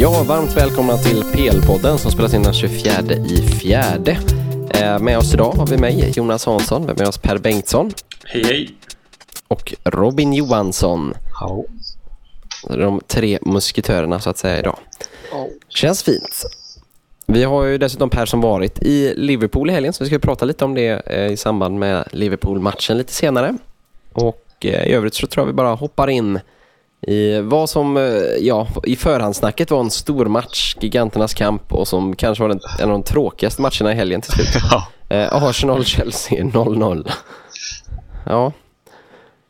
Ja, varmt välkomna till PL-podden som spelas in den 24 i fjärde. Eh, med oss idag har vi mig, Jonas Hansson, vi har med oss Per Bengtsson Hej hej. och Robin Johansson. Ja. De tre musketörerna så att säga idag. Känns fint. Vi har ju dessutom Per som varit i Liverpool i helgen så vi ska prata lite om det eh, i samband med Liverpool-matchen lite senare. Och eh, i övrigt så tror jag vi bara hoppar in i vad som eh, ja, i förhandsnacket var en stor match, giganternas kamp och som kanske var en av de tråkigaste matcherna i helgen till slut. Ja. Eh, Arsenal-Chelsea 0-0. Ja,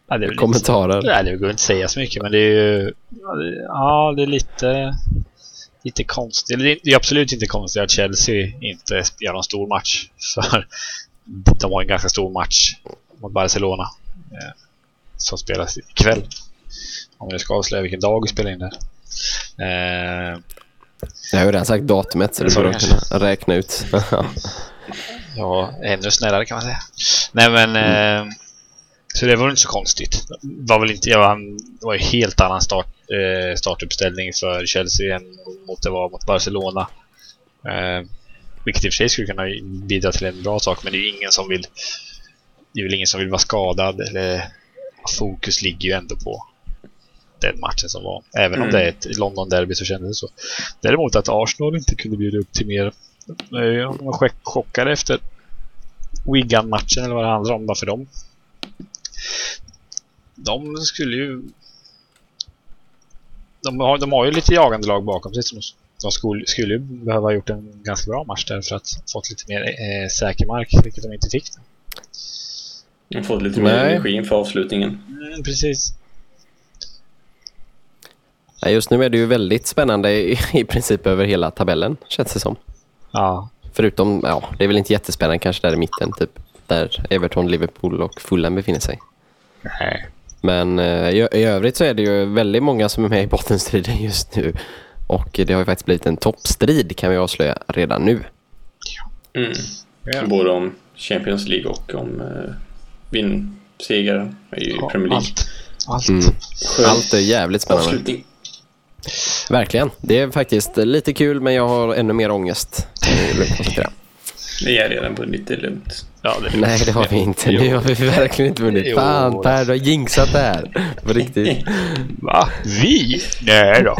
Ja, det Kommentarer? Nej, det går inte att säga så mycket, men det är ju... Ja, det, ja, det är lite... Lite konstigt. Det är absolut inte konstigt att Chelsea inte gör någon stor match. För de har en ganska stor match mot Barcelona. Eh, som spelas ikväll. Om jag ska avslöja vilken dag vi spelar in där. Eh, jag har ju redan sagt datumet så det borde kunna räkna ut. Ja, ännu snällare kan man säga. Nej men... Eh, så det var inte så konstigt. Var väl inte, ja, han- det var ju helt annan start, eh, startuppställning för Chelsea än mot det var mot Barcelona. Eh, vilket i och för sig skulle kunna bidra till en bra sak, men det är ju ingen som vill... Det är väl ingen som vill vara skadad, eller... Fokus ligger ju ändå på den matchen som var. Även om Mm. det är ett London-derby så kändes det så. Däremot att Arsenal inte kunde bjuda upp till mer Eh, De var chock- chockade efter Wigan-matchen eller vad det handlar om. Varför de? De skulle ju... De har, de har ju lite jagande lag bakom sig. som De skulle, skulle ju behöva ha gjort en ganska bra match där för att fått lite mer eh, säker mark, vilket de inte fick. Har fått lite mer Nej. energi inför avslutningen. Mm, precis. Ja, Just nu är det ju väldigt spännande i, i princip över hela tabellen, känns det som. Ja, Förutom, ja, det är väl inte jättespännande kanske där i mitten, typ där Everton, Liverpool och Fulham befinner sig. nej. Men eh, i, i övrigt så är det ju väldigt många som är med i bottenstriden just nu. Och det har ju faktiskt blivit en toppstrid kan vi avslöja redan nu. Mm. Ja. Både om Champions League och om eh, vinnsegrar i Ja, Premier League. Allt. Allt. Mm. Allt är jävligt spännande. avslutning. Verkligen. Det är faktiskt lite kul men jag har ännu mer ångest. jag. Vi är redan vunnit, det är lugnt. Ja, det är Nej, det har vi inte. Nu har vi verkligen inte vunnit. Jo. Fan Per, du har jinxat det här. På riktigt. Va? Vi? Nej då.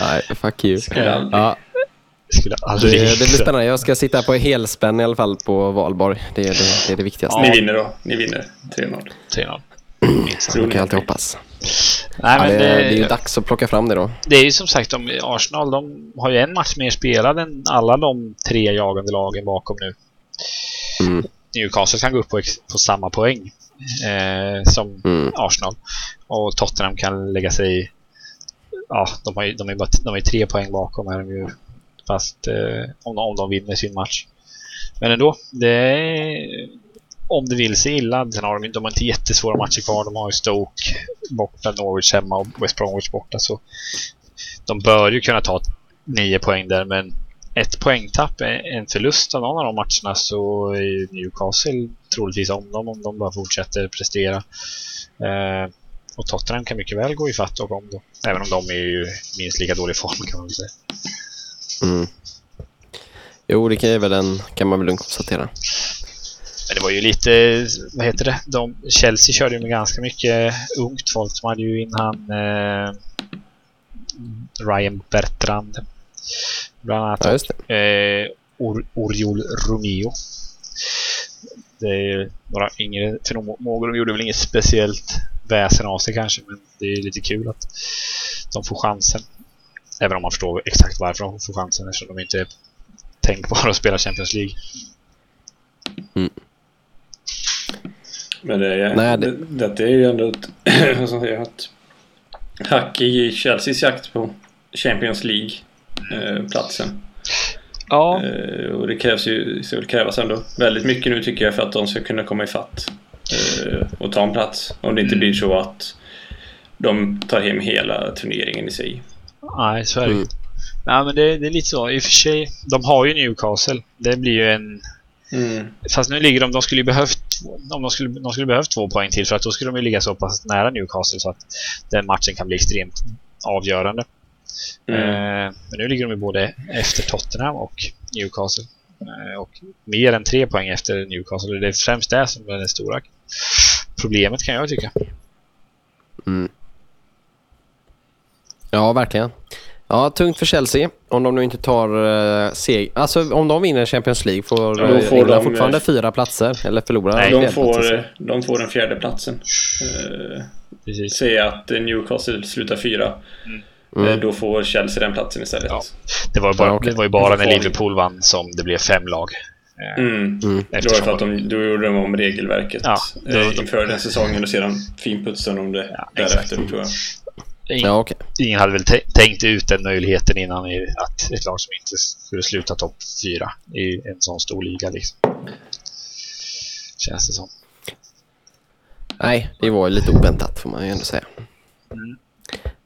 Nej, fuck you. Skulle aldrig. Ja, Skulle det, aldrig det blir spännande. Jag ska sitta på helspänn i alla fall på valborg. Det, det, det är det viktigaste. Ni vinner då. Ni vinner 3-0. 3-0. Minst. Man kan alltid hoppas. Nej, Ja, men det, det, det är ju dags att plocka fram det då. det är ju som sagt, de, Arsenal de har ju en match mer spelad än alla de tre jagande lagen bakom nu. Mm. Newcastle kan gå upp på, på samma poäng eh, som Mm. Arsenal. Och Tottenham kan lägga sig i... Ja, de, har ju, de, är bara, de är tre poäng bakom här nu. Fast eh, om, de, om de vinner sin match. Men ändå, det är, om det vill sig illa. Sen har de, de har inte jättesvåra matcher kvar. De har ju Stoke borta, Norwich hemma och West Bromwich borta. Så de bör ju kunna ta nio poäng där, men ett poängtapp, en förlust av någon av de matcherna så är Newcastle troligtvis om dem om de bara fortsätter prestera. Eh, och Tottenham kan mycket väl gå i fatt och om dem. Även om de är ju minst lika dålig form kan man väl säga. Mm. Jo, det kan, väl en, kan man väl lugnt konstatera. Men det var ju lite, vad heter det? De, Chelsea körde ju med ganska mycket ungt folk. De hade ju in han eh, Ryan Bertrand. Bland annat. Ja, eh, Or, Oriol Romeo. Det är ju några yngre förmågor. De gjorde väl inget speciellt väsen av sig kanske, men det är lite kul att de får chansen. Även om man förstår exakt varför de får chansen eftersom de inte är tänkbara att spela Champions League. Men det är, Nej, det... det- Det, är ju ändå ett, man säga, ett hack i Chelseas jakt på Champions League-platsen. Ja, Eh, och det krävs ju, det krävas ändå väldigt mycket nu tycker jag för att de ska kunna komma ifatt eh, och ta en plats. Om det inte blir så att de tar hem hela turneringen i sig. nej, så är det. Mm. Nej, men det, det är lite så. I och för sig, de har ju Newcastle. Det blir ju en... Mm. Fast nu ligger de... De skulle ju behövt... Om de skulle, de skulle behövt två poäng till för att då skulle de ju ligga så pass nära Newcastle så att den matchen kan bli extremt avgörande. Mm. Eh, men nu ligger de både efter Tottenham och Newcastle. Eh, och mer än tre poäng efter Newcastle. Det är främst det som är det stora problemet kan jag tycka. Mm. Ja, verkligen. Ja, tungt för Chelsea. Om de nu inte tar uh, seg... Alltså om de vinner Champions League får, ja, får England de, fortfarande fyra platser eller förlorar Nej, de får, de får den fjärde platsen. Uh, Precis. Säg att Newcastle slutar fyra. Mm. Mm. Då får Chelsea den platsen istället. Ja. Det, var bara, det var ju bara när Liverpool vann som det blev fem lag. Mm. Mm. Det för att de, då gjorde de om regelverket ja, då, inför den säsongen och sedan finputsade de det ja, därefter tror jag. Ingen, ja, okay. ingen hade väl tänkt ut den möjligheten innan att ett lag som inte skulle sluta topp fyra i en sån stor liga liksom. Känns det som. Nej, det var lite oväntat får man ju ändå säga. Mm.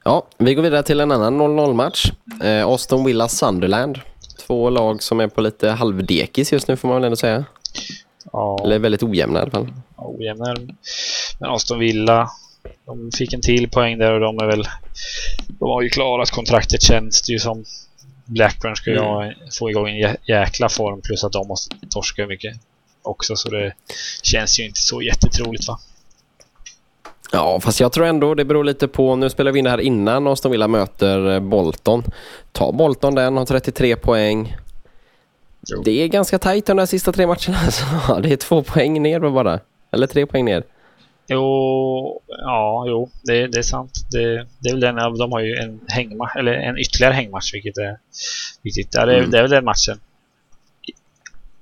Ja, vi går vidare till en annan 0-0 match. Eh, Aston Villa Sunderland. Två lag som är på lite halvdekis just nu får man väl ändå säga. Ja. Eller väldigt ojämna i alla fall. Ja, ojämna. Men Aston Villa de fick en till poäng där och de är väl... De har ju klarat kontraktet känns det ju som. Blackburn ska ju mm. få igång en jäkla form plus att de måste torska mycket också så det känns ju inte så jättetroligt va. Ja, fast jag tror ändå det beror lite på. Nu spelar vi in det här innan Aston Villa möter eh, Bolton. Ta Bolton den, har 33 poäng. Jo. Det är ganska tajt de där sista tre matcherna. Så det är två poäng ner bara. Eller tre poäng ner. Jo, ja, jo, det, det är sant. Det, det är väl den av de har ju en hängmatch, eller en ytterligare hängmatch, vilket är viktigt. Ja, det, mm. det är väl den matchen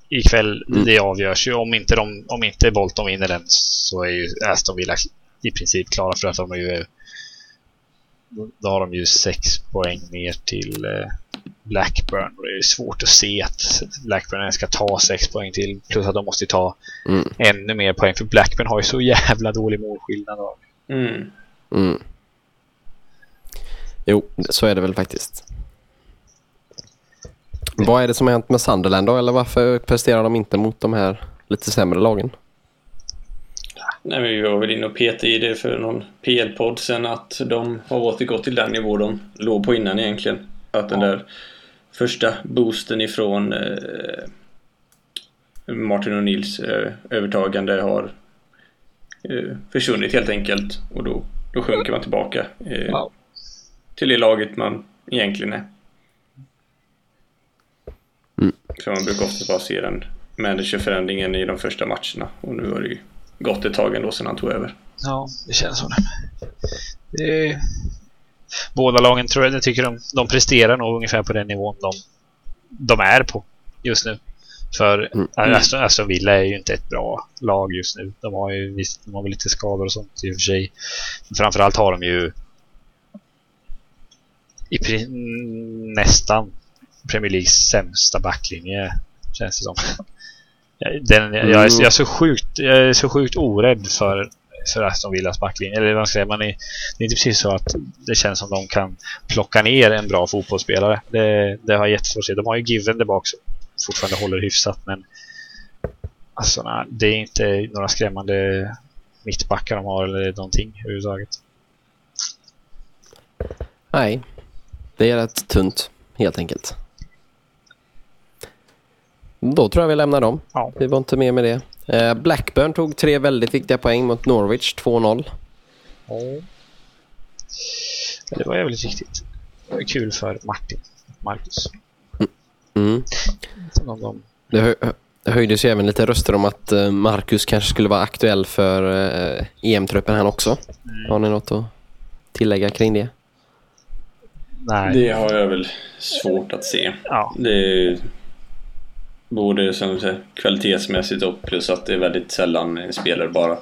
ikväll. Mm. Det avgörs ju. Om inte, de, om inte Bolton vinner den så är ju Aston Villa i princip klara för att de är ju då har de ju sex poäng ner till eh, Blackburn. Och det är svårt att se att Blackburn ska ta sex poäng till. Plus att de måste ta mm. ännu mer poäng. För Blackburn har ju så jävla dålig målskillnad. Mm. Mm. Jo, så är det väl faktiskt. Vad är det som har hänt med Sunderland då? Eller varför presterar de inte mot de här lite sämre lagen? Nej, men vi var väl inne och petade i det för någon PL-podd sen att de har återgått till den nivå de låg på innan egentligen. Att den där första boosten ifrån eh, Martin och Nils eh, övertagande har eh, försvunnit helt enkelt och då, då sjunker man tillbaka eh, wow. till det laget man egentligen är. Mm. Så man brukar ofta bara se den managerförändringen i de första matcherna och nu har det ju gått ett tag ändå sedan han tog över. Ja, det känns som det. Är... Båda lagen tror jag, jag tycker de, de presterar nog ungefär på den nivån de, de är på just nu. För mm. Aston, Aston Villa är ju inte ett bra lag just nu. De har ju visst, de har väl lite skador och sånt i och för sig. Men framförallt har de ju i nästan Premier Leagues sämsta backlinje känns det som. Den, jag, är, jag, är, så sjukt, jag är så sjukt orädd för, för Aston Villas backlinje. Eller vad säger man? Är, det är inte precis så att det känns som de kan plocka ner en bra fotbollsspelare. Det, det har jättesvårt att se. De har ju Given där bak som fortfarande håller hyfsat men alltså, nej, det är inte några skrämmande mittbackar de har eller någonting överhuvudtaget. Nej, det är rätt tunt helt enkelt. Då tror jag vi lämnar dem. Ja. Vi var inte med med det. Eh, Blackburn tog tre väldigt viktiga poäng mot Norwich, 2-0. Ja. Det var jävligt viktigt. Det var kul för Martin, Marcus. Mm. Mm. Det, hö det höjdes ju även lite röster om att eh, Marcus kanske skulle vara aktuell för eh, EM-truppen här också. Mm. Har ni något att tillägga kring det? Nej. Det har jag väl svårt att se. Ja. Det Både som säger, kvalitetsmässigt och plus att det är väldigt sällan en spelare bara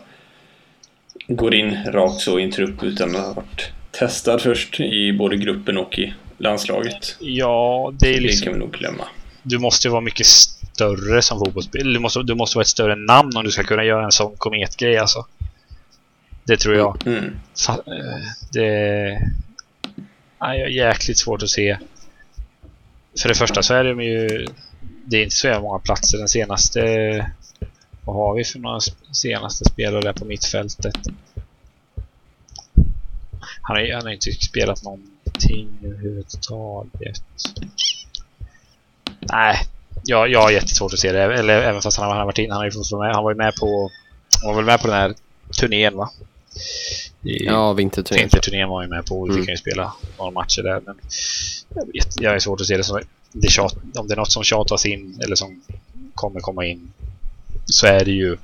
går in rakt så i en trupp utan att ha varit testad först i både gruppen och i landslaget. Ja, det är liksom... Det kan vi nog glömma. Du måste vara mycket större som fotbollsspelare. Du måste, du måste vara ett större namn om du ska kunna göra en sån kometgrej alltså. Det tror jag. Mm. Eh, det är jäkligt svårt att se. För det första så är de ju det är inte så många platser. Den senaste... Vad har vi för några senaste spelare på mittfältet? Han har, han har inte spelat någonting överhuvudtaget. Nej, jag, jag har jättesvårt att se det. Eller även fast han har varit in. Han har ju fått med. Han var ju med på... Han var väl med på den här turnén va? I, ja, vinterturnén. Vinterturnén var ju med på. Vi mm. fick ju spela några matcher där. Men jag, vet, jag är svårt att se det som... Det tjat, om det är något som tjatas in eller som kommer komma in så är det ju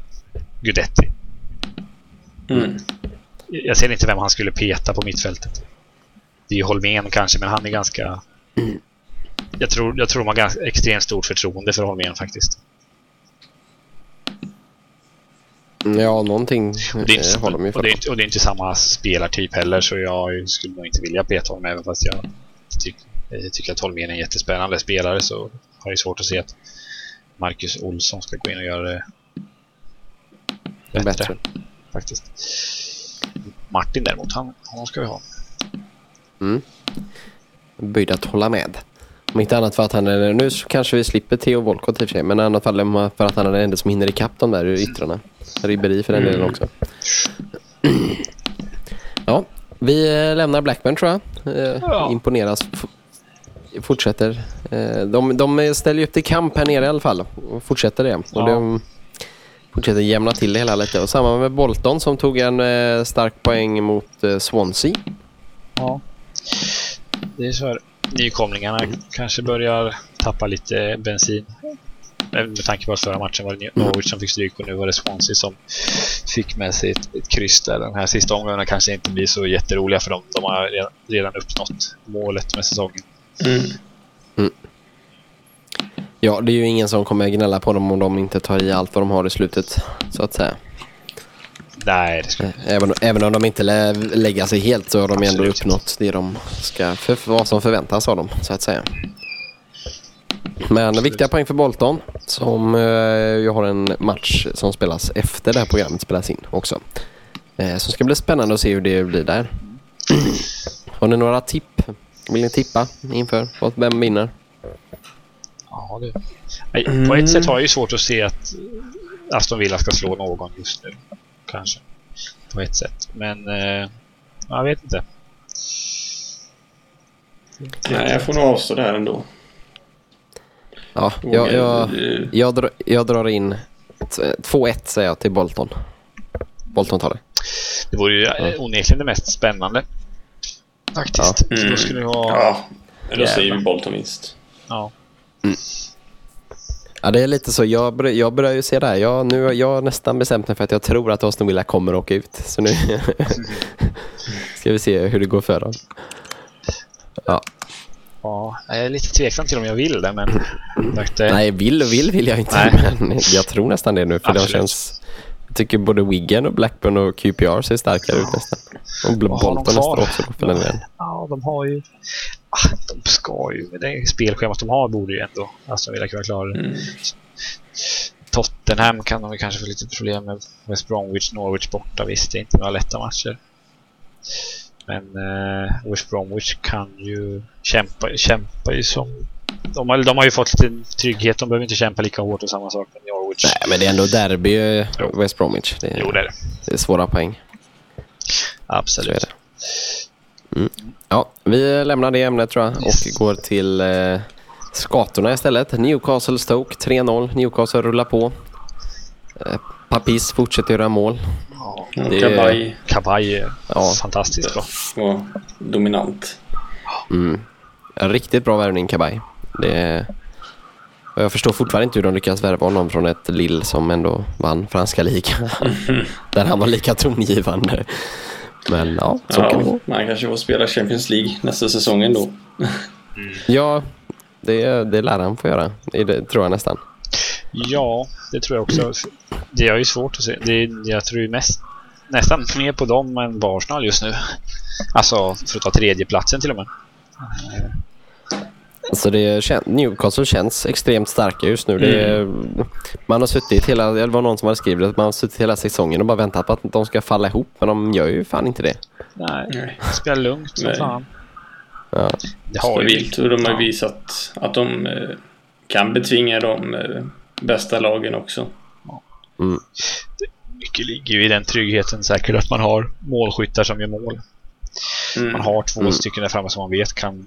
Gudetti. Mm. Jag ser inte vem han skulle peta på mittfältet. Det är ju Holmén kanske, men han är ganska... Mm. Jag tror, jag tror man har ganska extremt stort förtroende för Holmén faktiskt. Ja, någonting och det, är inte, har de ju och det, är, och det är inte samma spelartyp heller så jag skulle nog inte vilja peta honom även fast jag, jag tycker att Holmén är en jättespännande spelare så har jag svårt att se att Marcus Olsson ska gå in och göra det bättre. bättre. Faktiskt. Martin däremot, han, han ska vi ha. Mm. Böjd att hålla med. Om inte annat för att han är, nu kanske vi slipper Theo Volkot i och för sig, men i annat fall för att han är den enda som hinner ikapp de där yttrarna. Ribberi för den delen mm. också. Ja, vi lämnar Blackburn tror jag. Eh, ja. Imponeras. Fortsätter. Eh, de, de ställer ju upp till kamp här nere i alla fall. Och fortsätter det. Ja. Och de fortsätter jämna till det hela lite. Och samma med Bolton som tog en eh, stark poäng mot Swansea. Ja, det är så här nykomlingarna kanske börjar tappa lite bensin. Med tanke på att förra matchen var det Norwich som fick stryk och nu var det Swansea som fick med sig ett, ett kryss där. Den här sista omgången kanske inte blir så jätteroliga för dem. De har redan, redan uppnått målet med säsongen. Mm. Mm. Ja, det är ju ingen som kommer gnälla på dem om de inte tar i allt vad de har i slutet, så att säga. Nej, det skulle... även, även om de inte lä lägger sig helt så har de Absolut. ändå uppnått det de ska för, vad som förväntas av dem så att säga. Men Absolut. viktiga poäng för Bolton som eh, ju har en match som spelas efter det här programmet spelas in också. Eh, så ska bli spännande att se hur det blir där. Har ni några tipp? Vill ni tippa inför vem vinner? Ja, det... På ett sätt har jag ju svårt att se att Aston Villa ska slå någon just nu kanske. På ett sätt. Men eh, jag vet inte. Nej, jag får nog avstå där ändå. Ja, jag, jag, jag, drar, jag drar in 2-1 säger jag till Bolton. Bolton tar det. Det vore ju ja. onekligen det mest spännande. Faktiskt. Ja. Mm. Då skulle vi ha... Ja, då säger vi Bolton minst. Ja. Mm. Ja, det är lite så. Jag, bör, jag börjar ju se det här. Jag, nu, jag har nästan bestämt mig för att jag tror att Aston Villa kommer att åka ut. Så nu ska vi se hur det går för dem. Ja. Ja, jag är lite tveksam till om jag vill det, men... Det... Nej, vill och vill vill jag inte. Nej. Men jag tror nästan det nu, för Absolut. det känns... Jag tycker både Wiggen och Blackburn och QPR ser starkare ja. ut nästan. Och Bolton nästan också för den delen. Ja, de har ju... Ah, de ska ju... Det spelschemat de har borde ju ändå Aston Villa kunna klara det. Mm. Tottenham kan de kanske få lite problem med. West Bromwich, Norwich borta. Visst, det är inte några lätta matcher. Men eh, West Bromwich kan ju kämpa, kämpa ju som... De har, de har ju fått lite trygghet. De behöver inte kämpa lika hårt och samma sak med Norwich. Nej, men det är ändå derby jo. West Bromwich. Det är, jo, det är det. Det är svåra poäng. Absolut. Mm. Ja, vi lämnar det ämnet tror jag yes. och går till eh, skatorna istället. Newcastle Stoke 3-0. Newcastle rullar på. Eh, Papis fortsätter göra mål. Ja, det Kabaj. Kabaj är ja. fantastiskt bra. Ja, dominant. Mm. En riktigt bra värvning Kabaj. Det och jag förstår fortfarande inte hur de lyckas värva honom från ett Lill som ändå vann franska ligan. Där han var lika tongivande. Men ja, så ja, kan det gå. Man kanske får spela Champions League nästa säsong ändå. Mm. Ja, det, det lär han få göra. Det tror jag nästan. Ja, det tror jag också. Det är ju svårt att se. Det, jag tror ju mest, nästan mer på dem än på Arsenal just nu. Alltså för att ta tredjeplatsen till och med. Alltså det kän Newcastle känns extremt starka just nu. Mm. Är, man har suttit hela, det var någon som hade skrivit att man har suttit hela säsongen och bara väntat på att de ska falla ihop. Men de gör ju fan inte det. Nej, spela lugnt som fan. Ja. Det har vilt och de har visat att de eh, kan betvinga de eh, bästa lagen också. Mm. Mycket ligger ju i den tryggheten säkert att man har målskyttar som gör mål. mm. man har två mm. stycken där framme som man vet kan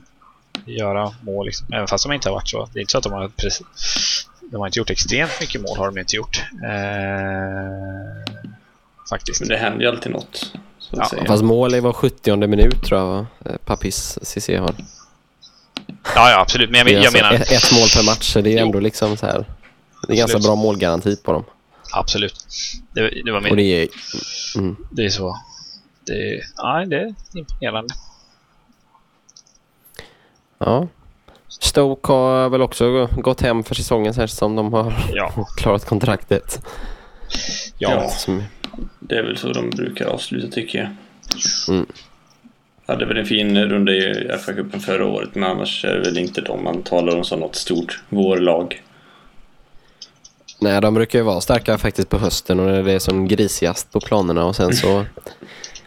göra mål. Liksom. Även fast de inte har varit så. Det är inte så att de har, precis, de har inte gjort extremt mycket mål. har de inte gjort. Eh, faktiskt. Men det händer ju alltid något. Så ja. Fast mål är var 70 minut tror jag eh, Papis CC har. Ja, ja absolut. Men jag, jag alltså menar... Ett, ett, mål per match, så det är jo. ändå liksom så här. Det är ganska bra målgaranti på dem. Absolut. Det, det var min... Och det är... Mm. Det är så. Det, ja, det är imponerande. Ja. Stoke har väl också gått hem för säsongen så som de har ja. klarat kontraktet. Ja, det är väl så de brukar avsluta tycker jag. Mm. Hade väl en fin runda i FA-cupen förra året men annars är det väl inte de man talar om som något stort vårlag. Nej, de brukar ju vara starka faktiskt på hösten och när det är som grisigast på planerna och sen så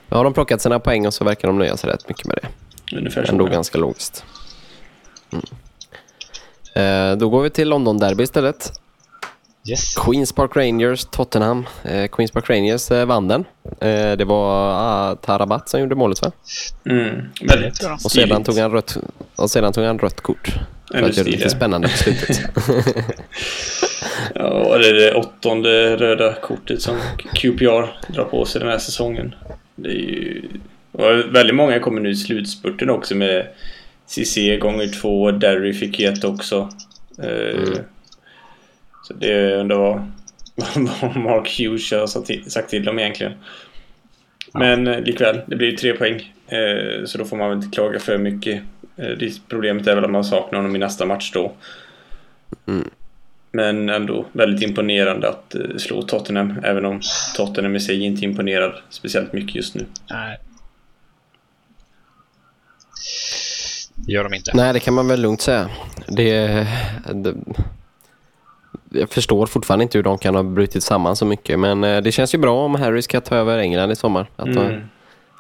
har de plockat sina poäng och så verkar de nöja sig rätt mycket med det. Ungefär Ändå ganska logiskt. Mm. Eh, då går vi till London-derby istället. Yes. Queens Park Rangers, Tottenham. Eh, Queens Park Rangers eh, vann den. Eh, det var ah, Tarabat som gjorde målet va? Mm, väldigt bra. Och sedan tog han rött, och sedan tog han rött kort. För att göra det lite spännande på slutet. ja, det är det åttonde röda kortet som QPR drar på sig den här säsongen. Det är ju... Och väldigt många kommer nu i slutspurten också med CC gånger två, Derry fick ett också. Eh, mm. Så det undrar vad, vad Mark Hughes har sagt till dem egentligen. Men eh, likväl, det blir ju tre poäng. Eh, så då får man väl inte klaga för mycket. Problemet är väl att man saknar honom i nästa match då. Mm. Men ändå väldigt imponerande att slå Tottenham. Även om Tottenham i sig inte imponerar speciellt mycket just nu. Nej. Det gör de inte. Nej, det kan man väl lugnt säga. Det, det, jag förstår fortfarande inte hur de kan ha brutit samman så mycket. Men eh, det känns ju bra om Harry ska ta över England i sommar. Att mm.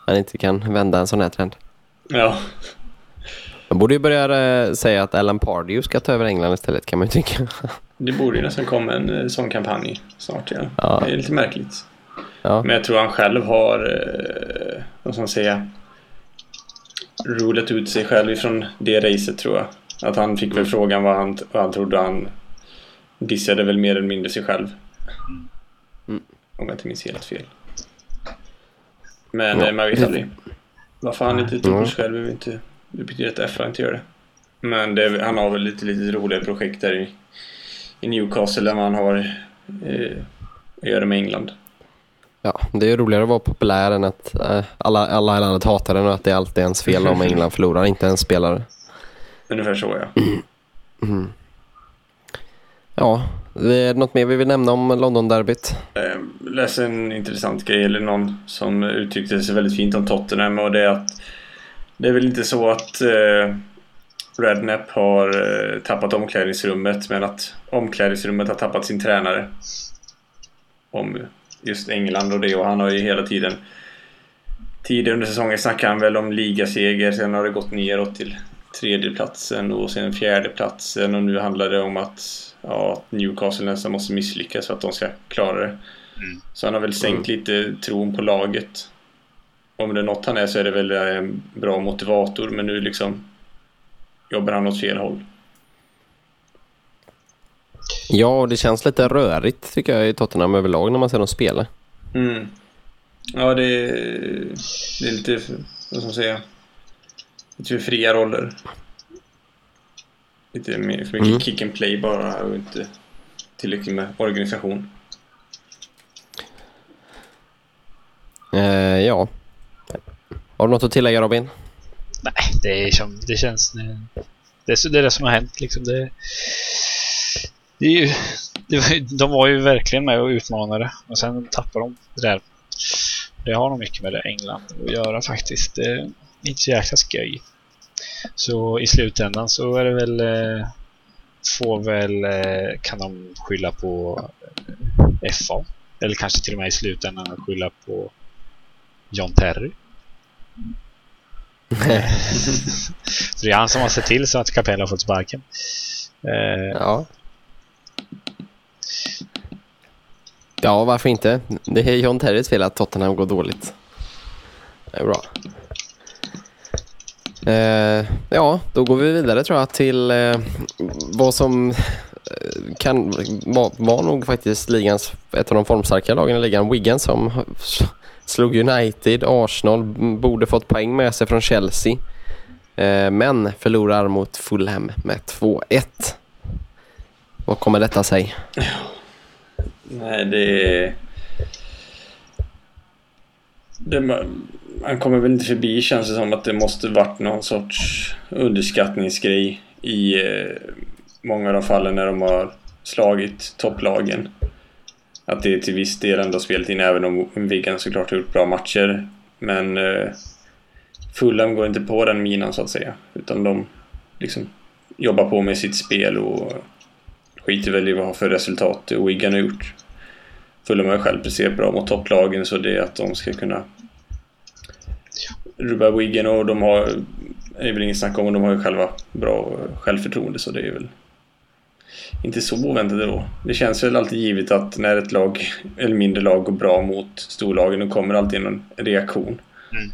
han inte kan vända en sån här trend. Ja. De borde ju börja eh, säga att Alan Pardew ska ta över England istället kan man ju tycka. Det borde ju nästan komma en eh, sån kampanj snart. Ja. ja. Det är lite märkligt. Ja. Men jag tror han själv har, vad ska man säga, rulat ut sig själv ifrån det racet tror jag. Att han fick väl frågan vad han, vad han trodde han dissade väl mer eller mindre sig själv. Mm. Om jag inte minns helt fel. Men ja. man vet aldrig. Varför han inte tog sig själv inte, det betyder att FA inte gör det. Men det, han har väl lite, lite roliga projekt där i, i Newcastle där man har eh, att göra med England. Ja, det är roligare att vara populär än att äh, alla, alla i landet hatar den och att det alltid är ens fel om England förlorar, inte en spelare. Ungefär så, ja. Mm. Ja, det är något mer vi vill nämna om London-derbyt? Jag eh, läste en intressant grej, eller någon som uttryckte sig väldigt fint om Tottenham och det är att det är väl inte så att eh, Rednap har eh, tappat omklädningsrummet men att omklädningsrummet har tappat sin tränare. Om just England och det och han har ju hela tiden Tidigare under säsongen snackade han väl om ligaseger, sen har det gått neråt till tredjeplatsen och sen fjärdeplatsen och nu handlar det om att ja, Newcastle nästan måste misslyckas för att de ska klara det. Mm. Så han har väl sänkt mm. lite tron på laget. Om det är något han är så är det väl en bra motivator men nu liksom jobbar han åt fel håll. Ja, det känns lite rörigt tycker jag i Tottenham överlag när man ser dem spela. Mm. Ja, det är, det är lite, vad ska man säga, lite för fria roller. Lite mer, för mycket mm. kick and play bara och inte tillräckligt med organisation. Eh, ja. Har du något att tillägga Robin? Nej, det, är som, det känns... Det är, det är det som har hänt liksom. Det, det är ju, det, de var ju verkligen med och utmanade och sen tappar de det där. Det har nog mycket med det England att göra faktiskt. Det är inte så jäkla skoj. Så i slutändan så är det väl eh, får väl eh, kan de skylla på eh, FA eller kanske till och med i slutändan skylla på John Terry. så det är han som har sett till så att Capella har fått sparken. ja. Ja, varför inte? Det är John Terrys fel att Tottenham går dåligt. Det är bra. Eh, ja, då går vi vidare tror jag till eh, vad som eh, kan var, var nog faktiskt ligans, ett av de formstarka lagen i ligan, Wigan som slog United, Arsenal, borde fått poäng med sig från Chelsea. Eh, men förlorar mot Fulham med 2-1. Vad kommer detta sig? Nej, det... det man kommer väl inte förbi känns det som att det måste varit någon sorts underskattningsgrej i eh, många av de fallen när de har slagit topplagen. Att det till viss del ändå spelat in även om Wigan såklart har gjort bra matcher. Men eh, Fulham går inte på den minan så att säga. Utan de liksom jobbar på med sitt spel och skiter väl i vad för resultat Wigan har gjort. Fulham har själv presterat bra mot topplagen så det är att de ska kunna rubba Wigan och de har det är väl inget snack om och de har ju själva bra självförtroende så det är väl inte så oväntat då. Det känns väl alltid givet att när ett lag eller mindre lag går bra mot storlagen då kommer alltid någon reaktion mm.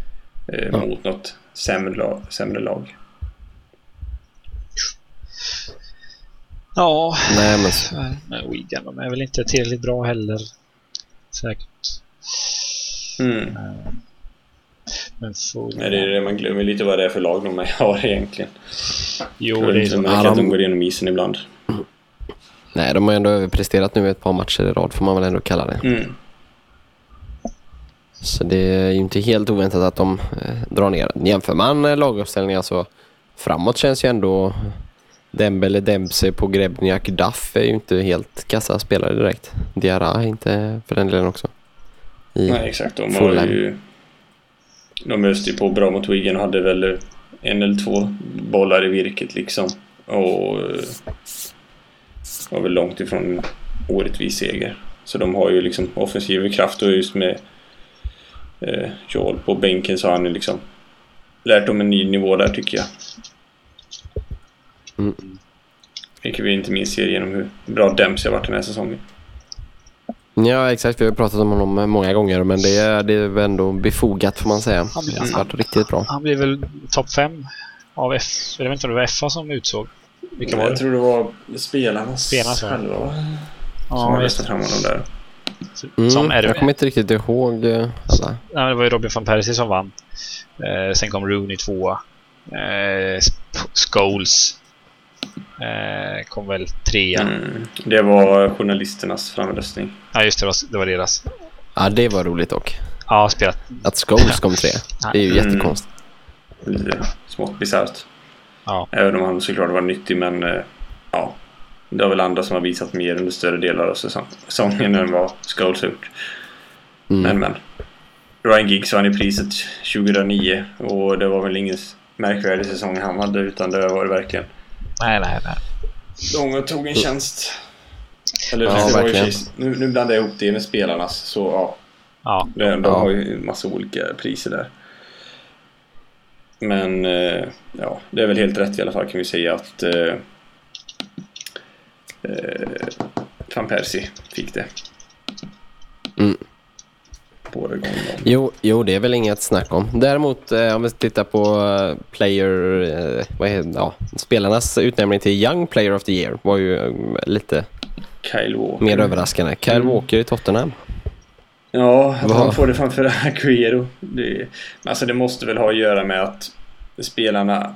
eh, ja. mot något sämre lag. Sämre lag. Ja, Nej, men... men Wigan de är väl inte tillräckligt bra heller. Säkert. Mm. Men full... Nej, det är det man glömmer lite vad det är för lag de har egentligen. Jo, det är så. Man att de går igenom isen ibland. Nej, de har ändå överpresterat nu ett par matcher i rad får man väl ändå kalla det. Mm. Så det är ju inte helt oväntat att de eh, drar ner. Jämför man eh, laguppställningar så framåt känns ju ändå Dembele, Dempsey på Grebniak, Duff är ju inte helt kassa spelare direkt. Diarra inte för den delen också. I Nej, exakt. De har ju de öste ju på bra mot Wigan och hade väl en eller två bollar i virket liksom. Och eh, var väl långt ifrån orättvis seger. Så de har ju liksom offensiv kraft och just med eh, Joel på bänken så har han ju liksom lärt dem en ny nivå där tycker jag. Mm. Vilket vi inte minst ser genom hur bra Dempsey har varit den här säsongen. Ja, exakt. Vi har pratat om honom många gånger, men det är, det är ändå befogat får man säga. Han, blir, han har varit riktigt bra. Han blir väl topp fem av F... Jag vet inte om det var FA som utsåg. Vilka var det? Jag tror det var spelarnas, spelarnas själva. Ja, som har röstat fram honom där. Mm, som jag kommer inte riktigt ihåg eh, alla. Ja, det var ju Robin van Persie som vann. Eh, sen kom Rooney tvåa. Eh, Scholes kom väl trea. Mm, det var journalisternas framröstning. Ja, just det. Var, det var deras. Ja, det var roligt dock. Ja, spelat. Att Scholes kom trea. Det är ju mm. jättekonstigt. Lite smått bisarrt. Ja. Även om han såklart var nyttig, men eh, ja. Det har väl andra som har visat mer under större delar av säsongen än vad Scholes har gjort. Mm. Men, men. Ryan Giggs vann i priset 2009 och det var väl ingen märkvärdig säsong han hade utan det var det verkligen Nej, nej, nej. En tjänst. Eller ja, det var ju, nu, nu blandar jag ihop det med spelarnas. Så ja. ja. De, de ja. har ju massa olika priser där. Men eh, ja, det är väl helt rätt i alla fall kan vi säga att eh, eh, Van Persie fick det. Mm båda gångerna. Jo, jo, det är väl inget snack om. Däremot eh, om vi tittar på uh, player, eh, vad heter, ja, spelarnas utnämning till Young Player of the Year var ju uh, lite mer överraskande. Kyle mm. Walker i Tottenham. Ja, att han får det framför Aguero. Det, alltså det måste väl ha att göra med att spelarna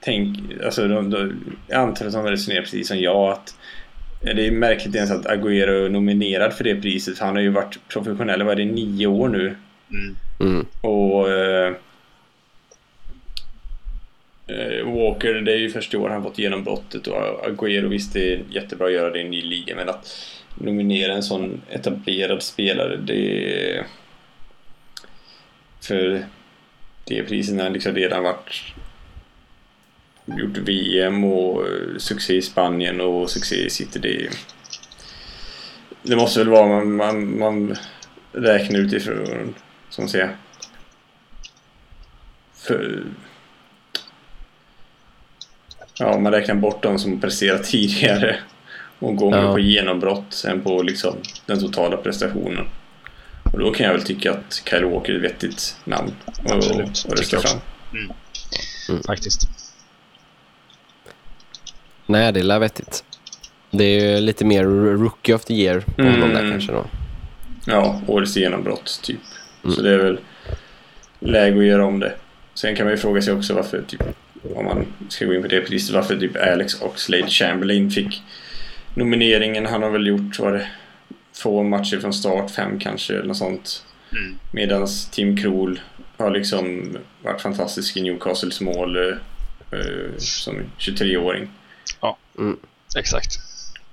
tänk, alltså de, de, jag antar att de resonerar precis som jag att det är märkligt ens att Agüero är nominerad för det priset. Han har ju varit professionell, vad är det, nio år nu. Mm. Mm. Och eh, eh, Walker, det är ju första år han fått genombrottet och Agüero visst det är jättebra att göra det i en ny liga men att nominera en sån etablerad spelare det för det priset har liksom redan varit gjort VM och eh, succé i Spanien och succé i City. Det, det måste väl vara man, man, man räknar utifrån, som man säger, för, ja, man räknar bort de som presterat tidigare och går mer ja. på genombrott än på liksom den totala prestationen. Och då kan jag väl tycka att Kyle Walker är ett vettigt namn att rösta fram. Mm. Mm. Faktiskt. Nej, det lär vettigt. Det är ju lite mer rookie of the year på mm. honom där kanske då. Ja, årets genombrott typ. Mm. Så det är väl läge att göra om det. Sen kan man ju fråga sig också varför, typ, om man ska gå in på det priset, varför typ Alex Oxlade Chamberlain fick nomineringen. Han har väl gjort, var det, få matcher från start, fem kanske eller något sånt. Mm. Medan Tim Krul har liksom varit fantastisk i Newcastles mål eh, eh som 23-åring. Ja, mm. exakt.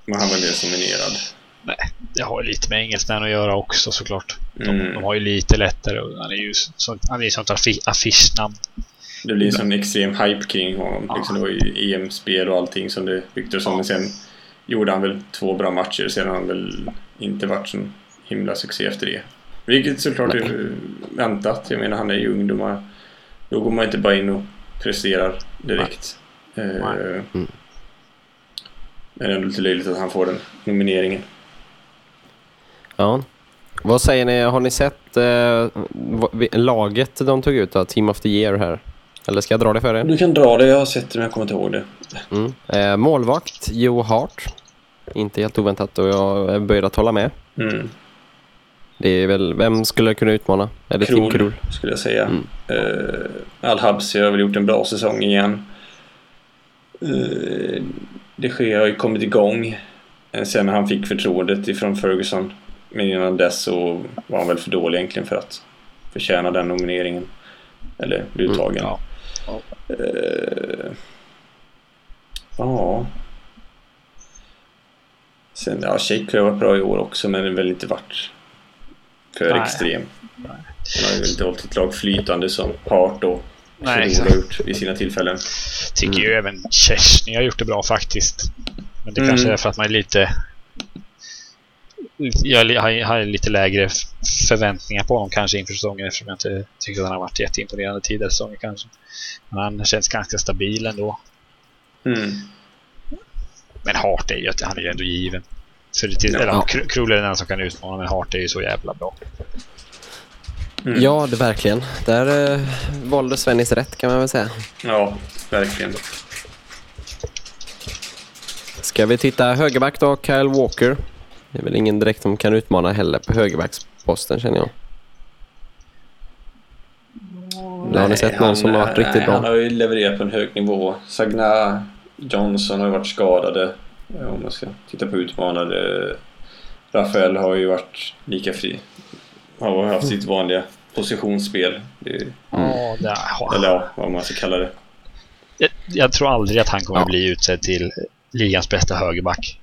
Men han var dels nominerad. Nej, det har lite med engelsmän att göra också såklart. De, mm. de har ju lite lättare. Han är ju så, han är sånt affischnamn. Det blir en sån extrem hype kring honom. Ja. Liksom det var ju EM-spel och allting som det byggdes om. Ja. Men sen gjorde han väl två bra matcher. Sen har han väl inte varit så himla succé efter det. Vilket såklart Nej. är väntat. Jag menar han är ju ung. Då, då går man inte bara in och presterar direkt. Nej. Eh, mm. Men det är lite löjligt att han får den nomineringen. Ja. Vad säger ni? Har ni sett eh, laget de tog ut då? Team of the year här? Eller ska jag dra det för er? Du kan dra det. Jag har sett det men jag kommer inte ihåg det. Mm. Eh, målvakt Joe Hart. Inte helt oväntat och jag är böjd att hålla med. Mm. Det är väl, vem skulle kunna utmana? Är det Krul, Krul? skulle jag säga. Mm. Uh, Al-Habsi har väl gjort en bra säsong igen. Uh, det sker har ju kommit igång uh, sen han fick förtroendet ifrån Ferguson. Men innan dess så var han väl för dålig egentligen för att förtjäna den nomineringen. Eller bli mm, uttagen. Mm, ja. Uh, ja. Sen, ja, Shake har varit bra i år också men det har väl inte varit för Nej. extrem. Han har ju inte hållit sitt lag flytande som Hart och Nej, har gjort vid sina tillfällen. Tycker mm. ju även Chesney har gjort det bra faktiskt. Men det mm. kanske är för att man är lite... Jag har lite lägre förväntningar på honom kanske inför säsongen eftersom jag inte tycker att han har varit jätteimponerande tidigare säsonger kanske. Men han känns ganska stabil ändå. Mm. Men Hart är ju, han är ju ändå given. Så det till, ja. Krull är den som kan utmana, men Hart är ju så jävla bra. Mm. Ja, det verkligen. Där eh, valde Svennis rätt kan man väl säga. Ja, verkligen. Ska vi titta högerback då, Kyle Walker. Det är väl ingen direkt som kan utmana heller på högerbacksposten känner jag. Nej, har ni sett någon han, som har varit riktigt nej, bra? Han har ju levererat på en hög nivå. Sagna Johnson har varit skadade. Om man ska titta på utmanare. Rafael har ju varit lika fri. Har haft sitt vanliga positionsspel. Det, mm. Eller ja, vad man ska kalla det. Jag, jag tror aldrig att han kommer ja. bli utsedd till ligans bästa högerback.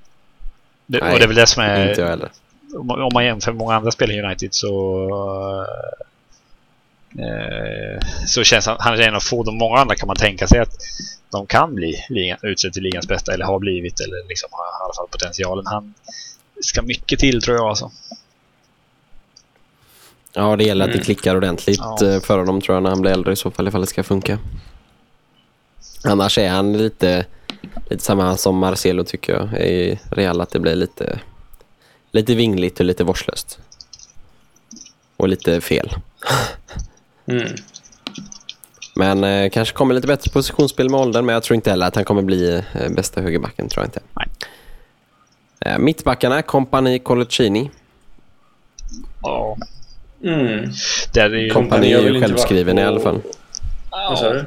Det, Nej, och det är väl det som är... Inte heller. Om man jämför med många andra spel i United så... Eh, så känns han, han är en av få. De många andra kan man tänka sig att de kan bli ligan, utsedd till ligans bästa eller har blivit eller liksom har i alla fall potentialen. Han ska mycket till tror jag alltså. Ja, det gäller att det mm. klickar ordentligt ja. Eh, för honom tror jag när han blir äldre i så fall ifall det ska funka. Annars är han lite, lite samma som Marcelo tycker jag i Real att det blir lite, lite vingligt och lite vårdslöst. Och lite fel. Mm. Men eh, kanske kommer lite bättre positionsspel med åldern, men jag tror inte heller att han kommer bli eh, bästa högerbacken. tror jag inte. Nej. Eh, mittbackarna, Company Colocini. Ja. Mm. Company är ju självskriven i alla fall. Vad sa du?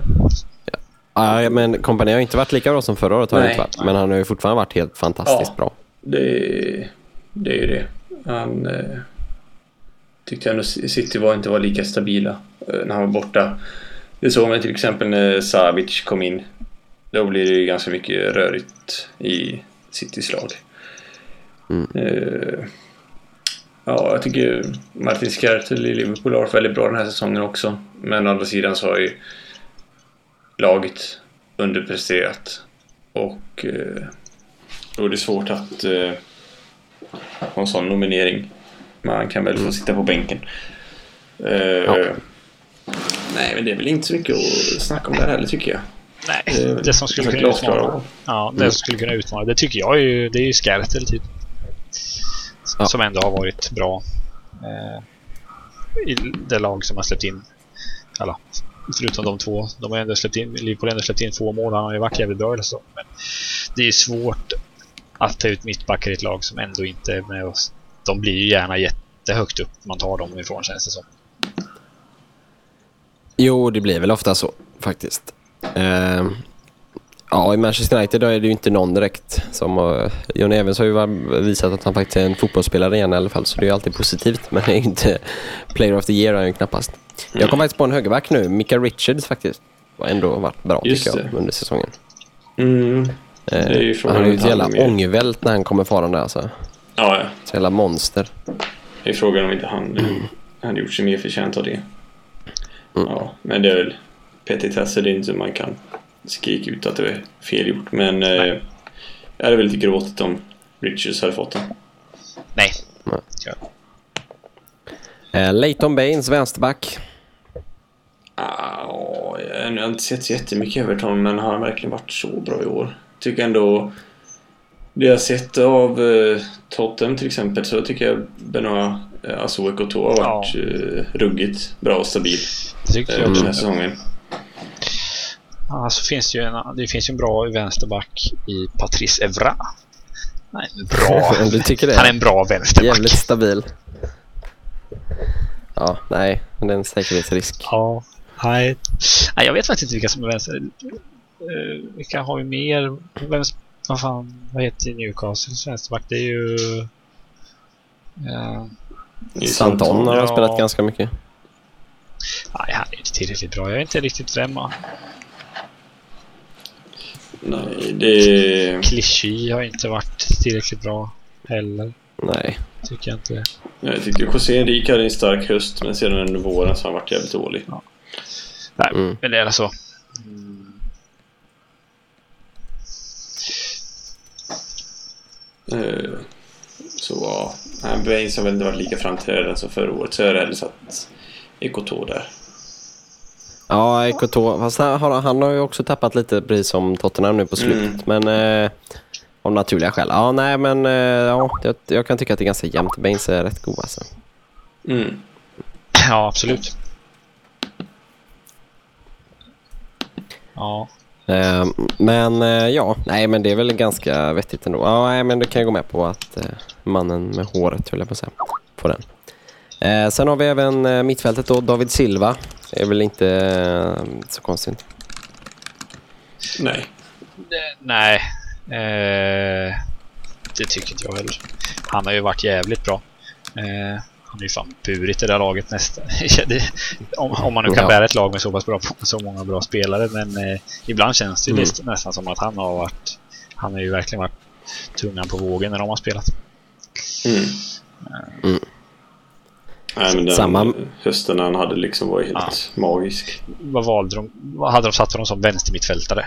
Ja, men Company har inte varit lika bra som förra året. Har inte varit, men han har ju fortfarande varit helt fantastiskt ja, bra. Det, det är ju det. Han eh, tyckte ändå City var inte var lika stabila eh, när han var borta. Det såg man till exempel när Savic kom in. Då blir det ju ganska mycket rörigt i Citys lag. Mm. Uh, ja, jag tycker Martin Skertel i Liverpool har varit väldigt bra den här säsongen också. Men å andra sidan så har ju laget underpresterat. Och uh, då är det svårt att uh, ha en sån nominering. Man kan väl få sitta på bänken. Ja. Nej, men det är väl inte så mycket att snacka om där heller tycker jag. Nej, det, det som skulle kunna utmana. Ja, det som skulle kunna utmana. Det tycker jag är ju, det är ju Skertel typ. Ja. Som ändå har varit bra. Eh, I det lag som har släppt in, eller Förutom de två. De har ändå släppt in, Liverpool har ändå släppt in två mål. Han har ju varit jävligt bra eller så. Men det är svårt att ta ut mittbackar i ett lag som ändå inte är med oss. De blir ju gärna jättehögt upp man tar dem ifrån känns det som. Jo, det blir väl ofta så faktiskt. Uh, ja, i Manchester United då är det ju inte någon direkt som... Uh, John Evans har ju visat att han faktiskt är en fotbollsspelare igen i alla fall, så det är alltid positivt. Men det är inte Player of the Year är han ju knappast. Mm. Jag kom faktiskt på en högerback nu, Mika Richards faktiskt. Har ändå varit bra Just tycker jag det. under säsongen. Mm. Det är ju han är ju ett jävla ångvält när han kommer farande alltså. Ja, ja. Så jävla monster. Det är frågan om inte han mm. han gjort sig mer förtjänt av det. Mm. Ja, men det är väl petitesser, det är inte så man kan skrika ut att det är fel gjort. Men eh, jag hade väl lite gråtit om Richards hade fått den. Nej. Nej. Ja. Eh, Leighton Baines, vänsterback. Ah, jag har inte sett så jättemycket Everton, men har han verkligen varit så bra i år? Tycker ändå... Det jag sett av eh, Tottenham till exempel så tycker jag Benoit eh, Asuekoto har varit ja. eh, ruggigt bra och stabil tycker eh, den här säsongen. Ja, så finns det, ju en, det finns ju en bra vänsterback i Patrice Evra. Nej, bra. du tycker det? Han är en bra vänsterback. Jävligt stabil. Ja, nej, men det är en säkerhetsrisk. Ja, nej. nej. Jag vet faktiskt inte vilka som är vänster. Uh, vilka har vi mer? Vem, vad fan, vad heter Newcastles vänsterback? Det är ju... Uh, Santon har ja. spelat ganska mycket. Nej, han är inte tillräckligt bra. Jag är inte riktigt främma. Nej, det... Clichy har inte varit tillräckligt bra heller. Nej. Tycker jag inte. Jag tyckte José Enrique hade en stark höst, men sedan under våren så har han varit jävligt dålig. Ja. Nej, mm. men det är så. Mm. Uh, så ja, uh, Baines har väl inte varit lika framträdande som förra året, så jag hade hellre satt Ekoto där. Ja, Ekoto. Fast han har, han har ju också tappat lite precis som Tottenham nu på slutet. Mm. Men eh, av naturliga skäl. Ja, nej men eh, ja, jag, jag, kan tycka att det är ganska jämnt. Baines är rätt god alltså. Mm. Ja, absolut. Ja. Eh, men eh, ja, nej men det är väl ganska vettigt ändå. Ja, nej, men det kan jag gå med på att eh, mannen med håret, höll jag på att säga, på den. Eh, sen har vi även eh, mittfältet då, David Silva. Det är väl inte eh, så konstigt. Nej. Nej. Eh, det tycker inte jag heller. Han har ju varit jävligt bra. Eh, han har ju fan burit det där laget nästan. om, om, man nu kan ja. bära ett lag med så pass bra, så många bra spelare. Men eh, ibland känns det mm. nästan som att han har varit... Han har ju verkligen varit tungan på vågen när de har spelat. Mm. Mm. Nej, men den Samma... hösten han hade liksom var helt ja. magisk. Vad valde de? Vad hade de satt honom som vänstermittfältare?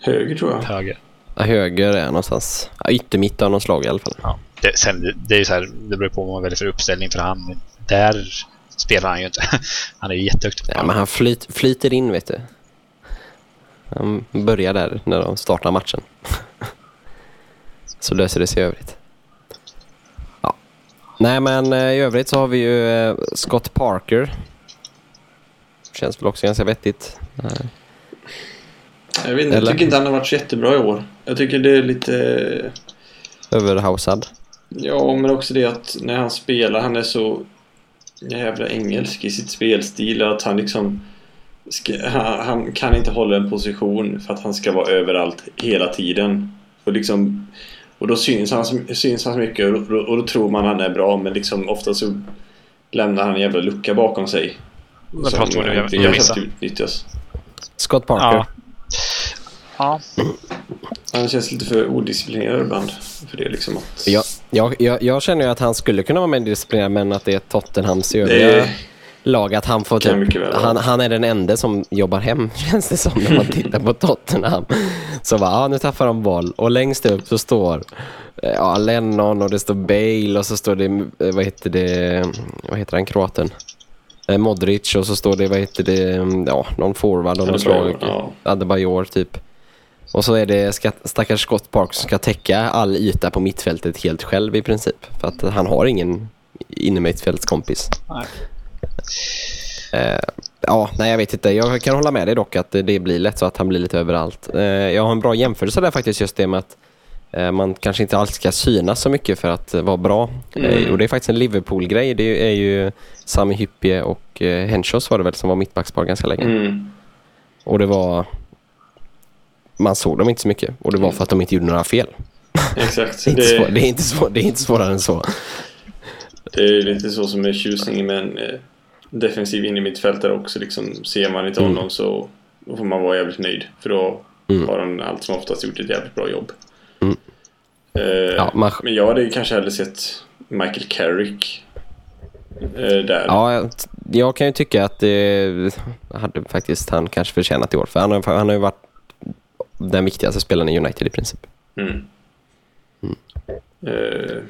Höger tror jag. Höger. Ja, höger är någonstans. Ja, yttermitt av något slag i alla fall. Ja. Det, sen, det, är ju så här, det beror på vad man väljer för uppställning för han. Där spelar han ju inte. Han är ju jättehögt. Ja, men han flyt, flyter in vet du. Han börjar där när de startar matchen. så löser det sig i övrigt. Nej, men eh, i övrigt så har vi ju eh, Scott Parker. Känns väl också ganska vettigt. Jag vet inte, jag tycker inte han har varit så jättebra i år. Jag tycker det är lite... Överhausad. Ja, men också det att när han spelar, han är så jävla engelsk i sitt spelstil att han liksom... Ska, han, han, kan inte hålla en position för att han ska vara överallt hela tiden. Och liksom och då syns han, syns han så mycket och då, och då tror man han är bra men liksom ofta så lämnar han en jävla lucka bakom sig. Vad pratar du om? Jag missade. utnyttjas. Scott Parker. Ja. ja. Han känns lite för odisciplinerad ibland. För det liksom att... jag, jag, jag, jag känner ju att han skulle kunna vara mer disciplinerad men att det är Tottenhams övriga det lag att han får typ, han, han är den enda som jobbar hem känns det som när man tittar på Tottenham. Så bara, ja nu tappar de boll och längst upp så står ja, Lennon och det står Bale och så står det, vad heter det, vad heter han, kroaten? Eh, Modric och så står det, vad heter det, ja, någon forward av något slag. Ja. Adebayor typ. Och så är det stackars Scott Park som ska täcka all yta på mittfältet helt själv i princip. För att han har ingen innermittfältskompis. Eh, Ja, nej jag vet inte. Jag kan hålla med dig dock att det blir lätt så att han blir lite överallt. Eh, jag har en bra jämförelse där faktiskt just det med att eh, man kanske inte alltid ska synas så mycket för att vara bra. Mm. Och det är faktiskt en Liverpool-grej. Det är ju Sami Hyppie och Henschos var det väl som var mittbackspar ganska länge. Mm. Och det var... Man såg dem inte så mycket och det var för att de inte gjorde några fel. Exakt. det, är inte svår, det, är inte svår, det är inte svårare än så. Det är lite så som är tjusningen med en eh, defensiv in i mittfältare också. Liksom, ser man inte honom mm. så får man vara jävligt nöjd. För då mm. har han allt som oftast gjort ett jävligt bra jobb. Mm. Eh, ja, man... Men jag hade kanske hellre sett Michael Carrick eh, där. Ja, jag, jag, kan ju tycka att det hade faktiskt han kanske förtjänat i år. För han har, han har ju varit den viktigaste spelaren i United i princip. Mm. Mm. Eh,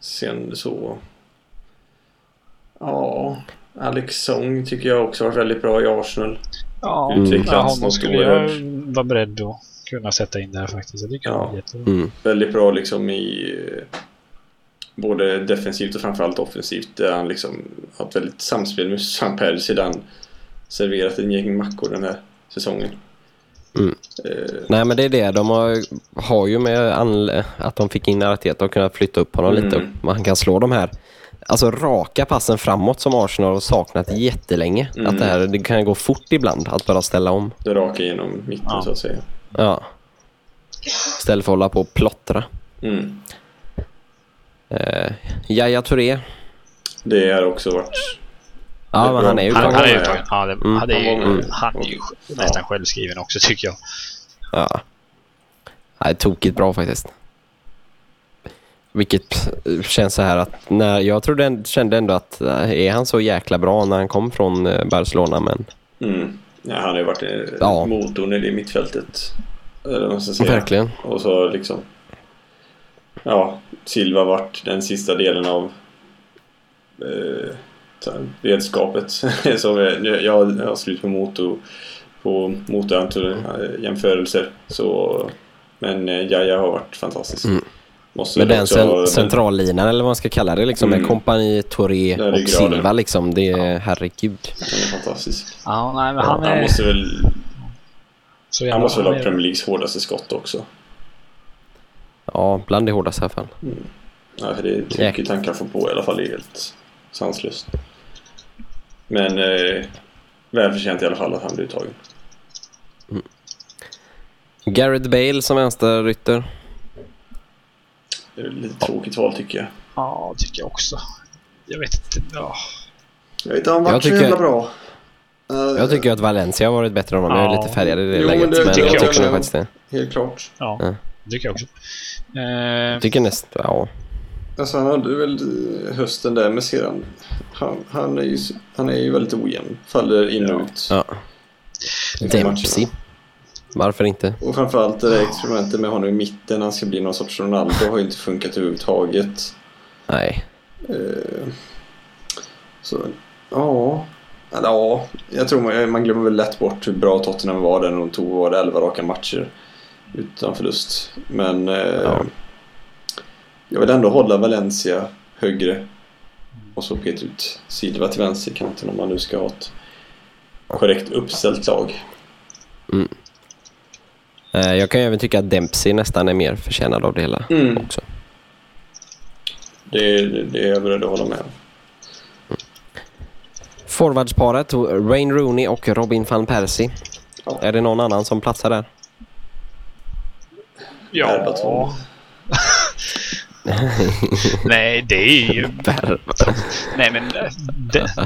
sen så... Ja, Alex Song tycker jag också varit väldigt bra i Arsenal. Ja, Utvecklats honom skulle jag vara beredd att kunna sätta in där faktiskt. Jag tycker ja. Mm. Väldigt bra liksom i både defensivt och framförallt offensivt. Där han liksom har ett väldigt samspel med Sam Persie där han serverat en gäng mackor den här säsongen. Mm. Uh, Nej men det är det. De har, har ju med att de fick in Arteta och kunnat flytta upp honom mm. lite. Man kan slå de här alltså raka passen framåt som Arsenal har saknat jättelänge. Mm. Att det, här, det kan gå fort ibland att bara ställa om. Det raka genom mitten ja. så att säga. Ja. Istället för att hålla på och plottra. Mm. Uh, Yahya Touré. Det har också varit... Ja, men han är ju han, han, är ju tagen. Ja, det, mm. han, är ju, mm. han är ju nästan självskriven också tycker jag. Ja. Det är tokigt bra faktiskt. Vilket känns så här att när jag trodde, kände ändå att eh, är han så jäkla bra när han kom från eh, Barcelona men... Mm. Ja, han har ju varit eh, ja. motorn i det mittfältet. Eller vad man ska säga. Verkligen. Och så liksom... Ja, Silva varit den sista delen av eh, redskapet. så jag, jag har slut på motor på motorantal-jämförelser. Så, men Jaja har varit fantastisk. Mm. Måste med den cen centrallinan eller vad man ska kalla det liksom. Mm. Med kompani, Touré och Silva liksom. Det är ja. herregud. Han är fantastisk. Ja, nej, men han, är... han måste väl... han måste väl ha Premier Leagues hårdaste skott också. Ja, bland det hårdaste i alla fall. Mm. Ja, för det trycket han kan få på i alla fall är helt sanslöst. Men eh, välförtjänt i alla fall att han blir uttagen. Mm. Gareth Bale som vänsterrytter. Det är lite tråkigt val tycker jag. Ja, tycker jag också. Jag vet inte. Ja. Jag vet inte, han varit så jävla bra. Jag tycker att Valencia har varit bättre än honom. Ja. Jag är lite färgad i det jo, läget. Men, det men jag, jag tycker faktiskt det. Helt klart. Ja, ja. det tycker jag också. Jag tycker näst, ja. Alltså han hade väl hösten där men sedan han, han, är, ju, han är ju väldigt ojämn. Faller in och ut. Ja. Dempsey. Varför inte? Och framförallt det där experimentet med honom i mitten. Han ska bli någon sorts Ronaldo har ju inte funkat överhuvudtaget. Nej. Uh, så, ja. Ja, jag tror man, man glömmer väl lätt bort hur bra Tottenham var där när de tog var det 11 raka matcher utan förlust. Men uh, ja. jag vill ändå hålla Valencia högre och så peta ut Silva till vänsterkanten om man nu ska ha ett korrekt uppställt lag. Mm. Eh, jag kan även tycka att Dempsey nästan är mer förtjänad av det hela mm. också. Det, det, är jag beredd att hålla med om. Forwardsparet, Wayne Rooney och Robin van Persie. Ja. Är det någon annan som platsar där? Ja. Nej, det är ju... Nej, men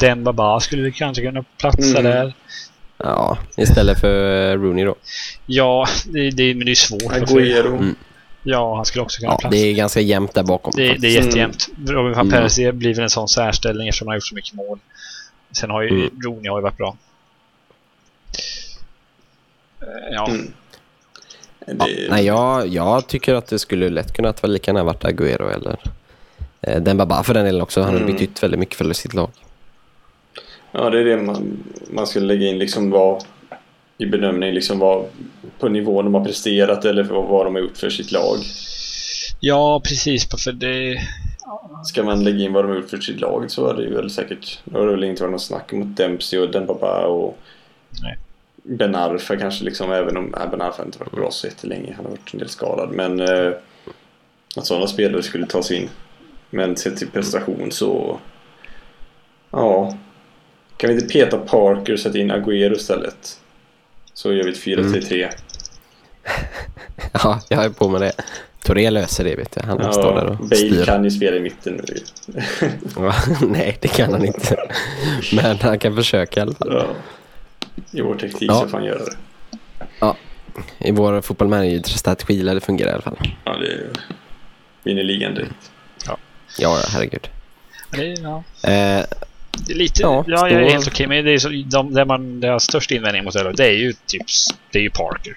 den Baba skulle kanske kunna platsa mm. där. Ja, istället för eh, Rooney då. Ja, det, det, men det är svårt. Agüero. Mm. Ja, han skulle också kunna ja, platsa. Det är ganska jämnt där bakom. Det, det är jättejämnt. Mm. Robin van Persie mm. blir väl en sån särställning eftersom han har gjort så mycket mål. Sen har ju mm. Rooney har ju varit bra. Eh, ja. Mm. Ja, nej, jag, jag tycker att det skulle lätt kunna vara lika gärna varit Agüero eller eh, Dembaba för den delen också. Han har mm. betytt väldigt mycket för sitt lag. Ja, det är det man, man skulle lägga in liksom vad i bedömning liksom vad på nivå de har presterat eller vad de har gjort för sitt lag. Ja, precis. För det, ska man lägga in vad de har gjort för sitt lag så hade det väl säkert, då har det väl inte varit något snack mot Dempsey och Dembaba och Nej. Ben Arfa kanske liksom, även om äh, Ben Arfa inte varit bra så jättelänge. Han har varit en del skadad. Men eh, att sådana spelare skulle tas in. Men sett till prestation så... Ja. Kan vi inte peta Parker och sätta in Agüero istället? Så gör vi ett 4-3-3. Ja, jag är på med det. Touré löser det vet du. Han står där Ja, och Bale styr. kan ju spela i mitten nu. Ja, Nej, det kan han inte. Men han kan försöka i alla fall. ja. I vår taktik Ja. så får han göra det. I vår fotbollmanager-strategi lär det fungera i alla fall. Ja, det vinner ligan direkt. Ja, ja, herregud. Ja. Eh, är lite, Ja, ja, jag är helt okej men det är så, de, där man det har störst invändning mot det det är ju typ det är ju Parker.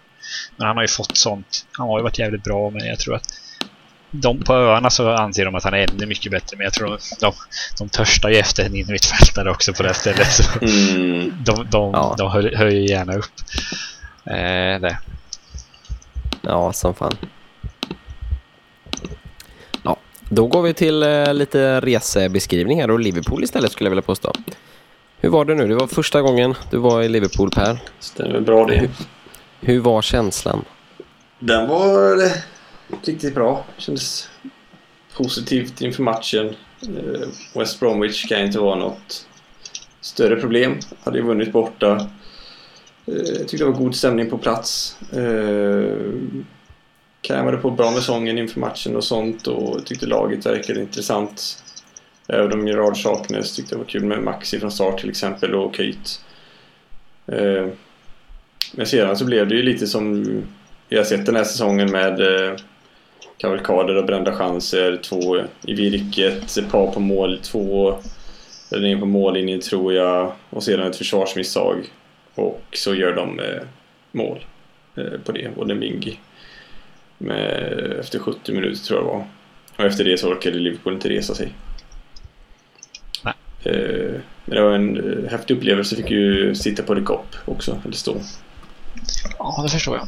Men han har ju fått sånt. Han har ju varit jävligt bra men jag tror att de på öarna så anser de att han är ännu mycket bättre men jag tror de, de törstar ju efter en innermittfältare också på det här stället. Så Mm. de de, Ja. de höj, höjer gärna upp. Eh, det. ja, som fan. Då går vi till eh, lite resebeskrivning här och Liverpool istället skulle jag vilja påstå. Hur var det nu? Det var första gången du var i Liverpool Per. Stämmer bra det. Hur var känslan? Den var eh, riktigt bra. Kändes positivt inför matchen. Eh, West Bromwich kan inte vara något större problem. Hade ju vunnit borta. Eh, Jag tyckte det var god stämning på plats. Eh, Krämade på bra med sången inför matchen och sånt och tyckte laget verkade intressant. Även om Gerard saknades tyckte det var kul med Maxi från start till exempel och Kate. Eh, men sedan så blev det ju lite som vi har sett den här säsongen med eh, kavalkader och brända chanser. Två i virket, ett par på mål, två räddningar på mållinjen tror jag och sedan ett försvarsmisstag. Och så gör de eh, mål på det, och Mingi. Med, efter 70 minuter tror jag det var. Och efter det så orkade Liverpool inte resa sig. Nej. Eh, men det var en eh, häftig upplevelse. Fick ju sitta på The Cop också, eller stå. Ja, det förstår jag.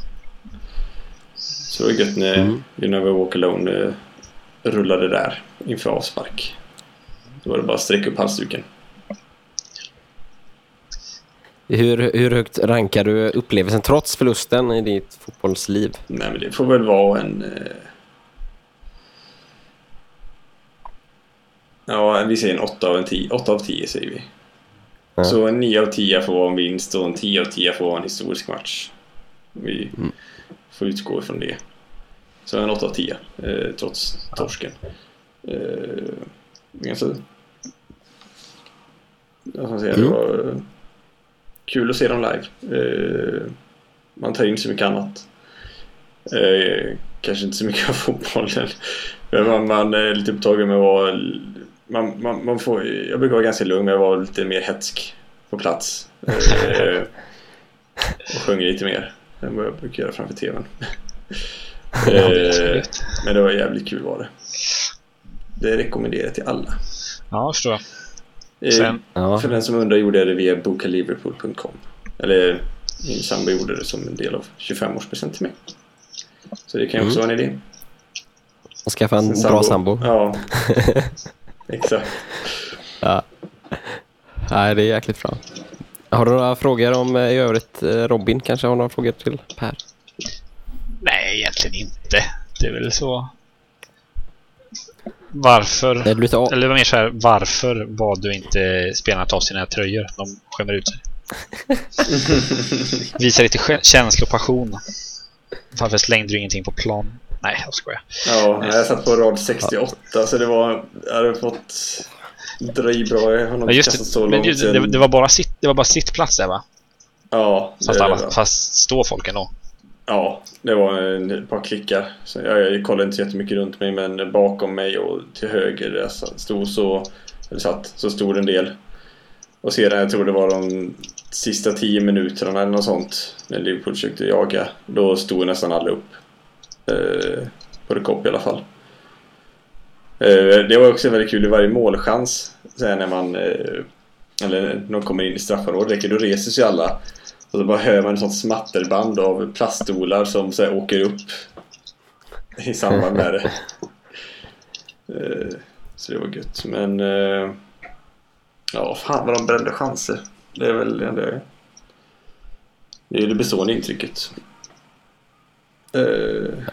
Så det var gött när Mm. You Never Walk Alone eh, rullade där inför avspark. Då var det bara att sträcka upp halsduken. Hur, hur högt rankar du upplevelsen trots förlusten i ditt fotbollsliv? Nej men det får väl vara en... Eh... Ja, vi säger en 8 av, en 10, 8 av 10 säger vi. Ja. Så en 9 av 10 får vara en vinst och en 10 av 10 får vara en historisk match. Vi Mm. får utgå ifrån det. Så en 8 av 10, eh, trots torsken. Eh, ganska... Jag ska säga, Mm. det var kul att se dem live. Eh, man tar in så mycket annat. Eh, kanske inte så mycket av fotbollen. Men man, man är lite upptagen med att vara... Man, man, man får, jag brukar vara ganska lugn men jag var lite mer hetsk på plats. Eh, och sjöng lite mer än vad jag brukar göra framför TVn. eh, men det var jävligt kul var det. Det rekommenderar jag till alla. Ja, jag förstår Sen, Ja, För den som undrar gjorde jag det via bokaliverpool.com. Eller min sambo gjorde det som en del av 25-årspresent till mig. Så det kan ju också Mm. vara en idé. och skaffa en Sin bra sambo. Ja, exakt. Ja. Nej, det är jäkligt bra. Har du några frågor om eh, i övrigt? eh, Robin kanske har några frågor till Per? nej, egentligen inte. Det är väl så. Varför? Du lite av... Eller mer så här, varför bad du inte spelarna ta av sina tröjor? De skämmer ut sig. Visa lite kä- känsla och passion. Varför slängde du ingenting på plan? Nej, jag skojar. Ja, jag satt på rad 68 så det var... Jag hade fått dra i bra. Jag har nog Ja, kastat det, så men långt det, det, det, var bara sitt, det var bara sittplats där va? Ja, Fast, det, alla, fast står folk ändå. Ja, det var en- ett par klickar. Så jag, jag kollade inte så jättemycket runt mig men bakom mig och till höger där jag stod så, eller satt, så stod en del. Och sedan, jag tror det var de sista tio minuterna eller något sånt, när Liverpool försökte jaga, då stod nästan alla upp. Eh, på det kopp i alla fall. Eh, det var också väldigt kul i varje målchans. Sen när man, eh, eller när de kommer in i straffområdet, då reser sig alla. Och så bara hör man ett sånt smatterband av plaststolar som så här, åker upp i samband med det. Eh, Så det var gött. Men... Eh, ja, fan vad de brände chanser. Det är väl det. Det är det bestående intrycket. Eh,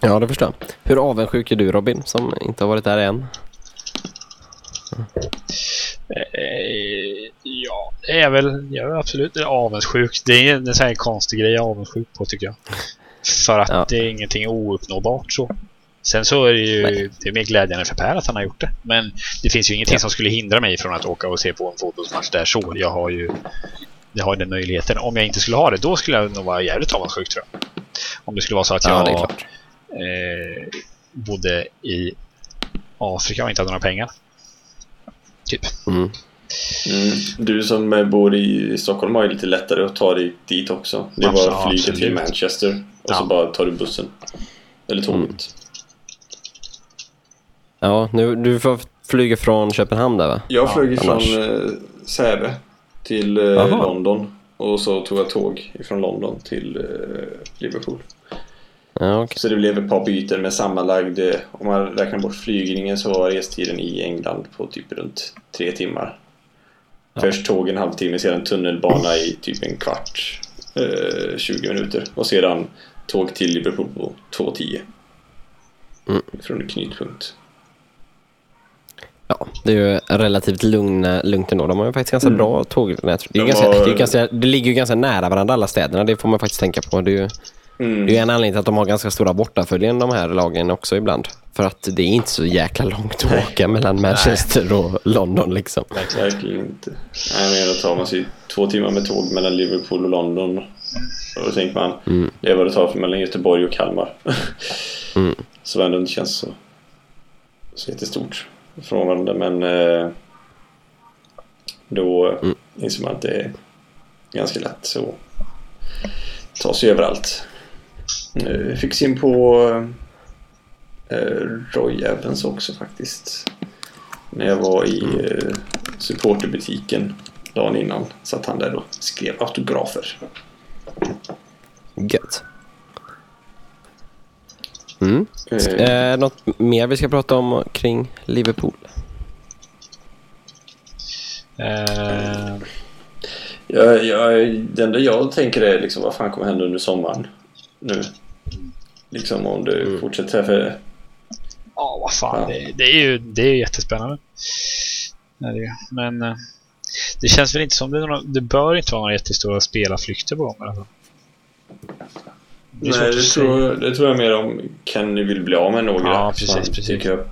Ja, det förstår jag. Hur avundsjuk är du Robin som inte har varit där än? Ja, det är väl jag är absolut avundsjuk. Det är en sån här konstig grej jag är avundsjuk på tycker jag. För att Ja. det är ingenting ouppnåbart så. Sen så är det ju Nej. det är mer glädjande för Per att han har gjort det. Men det finns ju ingenting Ja. som skulle hindra mig från att åka och se på en fotbollsmatch där så. Jag har ju jag har den möjligheten. Om jag inte skulle ha det, då skulle jag nog vara jävligt avundsjuk tror jag. Om det skulle vara så att Ja, jag eh, bodde i Afrika och inte hade några pengar. Typ. Mm. Mm. Du som bor i Stockholm har ju lite lättare att ta dig dit också. Det är bara att flyga till Manchester och så Ja. bara tar du bussen. Eller tåget. Ja, nu, du får flyga från Köpenhamn där va? Jag Ja, flög ifrån annars- eh, Säve till eh. London. Och så tog jag tåg ifrån London till eh, Liverpool. Ja, okej. Så det blev ett par byten med sammanlagd, eh, om man räknar bort flygningen så var restiden i England på typ runt tre timmar. Först tåg en halvtimme, sedan tunnelbana i typ en kvart, eh, 20 minuter. Och sedan tåg till Liverpool på 2.10. Mm. Från knutpunkt. Ja, det är ju relativt lugn, lugnt ändå. De har ju faktiskt ganska Mm. bra tågnät. Det, är De ganska, har- det, är ju ganska, det ligger ju ganska nära varandra alla städerna. Det får man faktiskt tänka på. Det är ju Mm. det är ju en anledning till att de har ganska stora bortaföljen de här lagen också ibland. För att det är inte så jäkla långt att åka mellan Manchester och London liksom. Verkligen inte. Nej, men då tar man sig två timmar med tåg mellan Liverpool och London. Och då tänker man, Mm. det är vad det tar för mellan Göteborg och Kalmar. Mm. Så ändå inte känns så, så jättestort från varandra. Men eh, då Mm. inser man att det är ganska lätt så ta sig överallt. Fick se in på eh, Roy Evans också faktiskt. När jag var i eh, supporterbutiken dagen innan satt han där och skrev autografer. Gött. Mm. Eh, Eh, något mer vi ska prata om kring Liverpool? Eh, jag, jag, det enda jag tänker är liksom vad fan kommer hända under sommaren nu? Liksom om det Mm. fortsätter för Ja, vad fan. Ja. Det, det är ju det är jättespännande. Det det. Men eh, det känns väl inte som det, några, det bör inte vara några jättestora spelarflykter på gång. Det svårt Nej, det tror, det tror jag mer om Kenny vill bli av med några. Ja, precis, han precis. tycker jag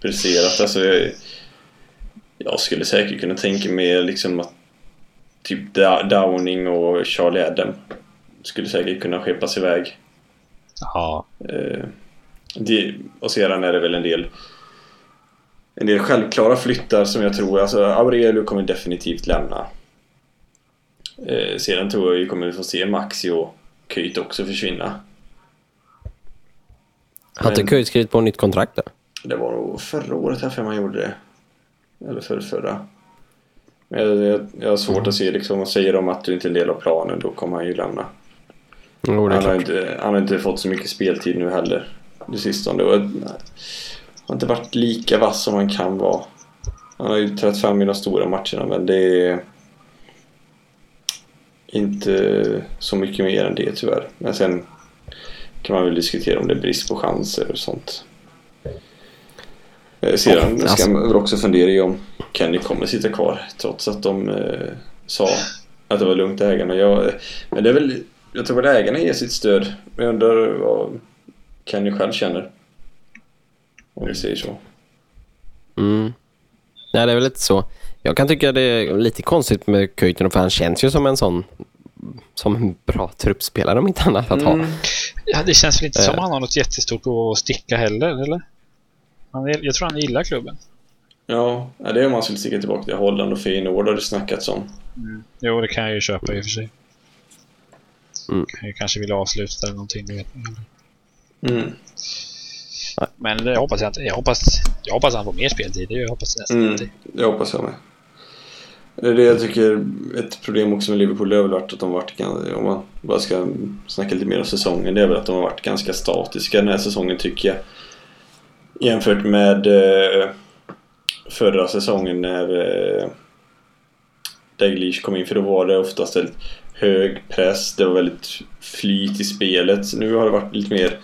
presterat. Alltså, jag, jag skulle säkert kunna tänka mig liksom att typ Downing och Charlie Adam skulle säkert kunna skeppas iväg. Ja, Eh, det, och sedan är det väl en del en del självklara flyttar som jag tror, alltså Aurelio kommer definitivt lämna. Eh, sedan tror jag vi kommer få se Maxi och Köjt också försvinna. Men- Kuit skrivit på ett nytt kontrakt där? Det var nog förra året här för man gjorde det. Eller för förra. Men jag, jag, jag har svårt att se liksom, och säger de att du inte är en del av planen då kommer han ju lämna. Jo, Han har, inte, han har inte fått så mycket speltid nu heller. Det sistone. Och, nej, har inte varit lika vass som han kan vara. Han har ju trätt fram i de stora matcherna men det är inte så mycket mer än det tyvärr. Men sen kan man väl diskutera om det är brist på chanser och sånt. Eh, Sedan Ja, alltså- ska man väl också fundera i om Kenny kommer sitta kvar trots att de eh, sa att det var lugnt ägarna. Jag, men det är väl, jag tror väl ägarna ger sitt stöd. Jag undrar vad Kenny själv känner. Om vi säger så. Mm. Nej, det är väl lite så. Jag kan tycka det är lite konstigt med Kuiten för han känns ju som en sån som en bra truppspelare om inte annat att ha. ja det känns väl inte som Eh. han har något jättestort att sticka heller, eller? Han, är- jag tror han gillar klubben. Ja, ja, det är om man skulle sticka tillbaka till Holland och Feyenoord har det snackats om. Jo, det kan jag ju köpa i och för sig. Mm. Jag kanske vill avsluta eller någonting, vet. Mm. Men det hoppas jag inte. Jag hoppas, jag hoppas han får mer speltid. Det hoppas jag nästan Mm. inte. Det hoppas jag med. Det är det jag tycker ett problem också med Liverpool det har väl varit att de har varit om man bara ska snacka lite mer om säsongen, det är väl att de har varit ganska statiska den här säsongen tycker jag. jämfört med eh, förra säsongen när eh, Daglish kom in för då var det oftast hög press. Det var väldigt flyt i spelet. Nu har det varit lite mer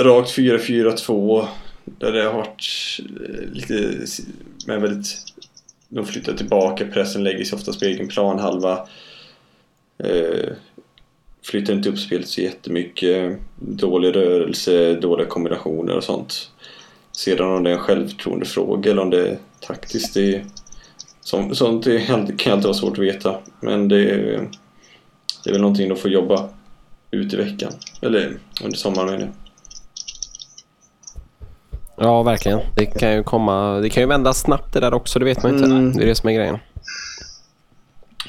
rakt 4-4-2 där det har varit eh, lite men väldigt de flyttar tillbaka, pressen lägger sig ofta på egen planhalva. Eh, flyttar inte upp spelet så jättemycket. Dålig rörelse, dåliga kombinationer och sånt. Sedan om det är en självförtroendefråga eller om det är taktiskt, det som, sånt det kan alltid vara svårt att veta. Men det är, det är väl någonting de får jobba ut i veckan. Eller under sommaren menar jag. Ja, verkligen. Det kan ju komma... Det kan ju vända snabbt det där också, det vet man inte. Mm. Det är det som är grejen.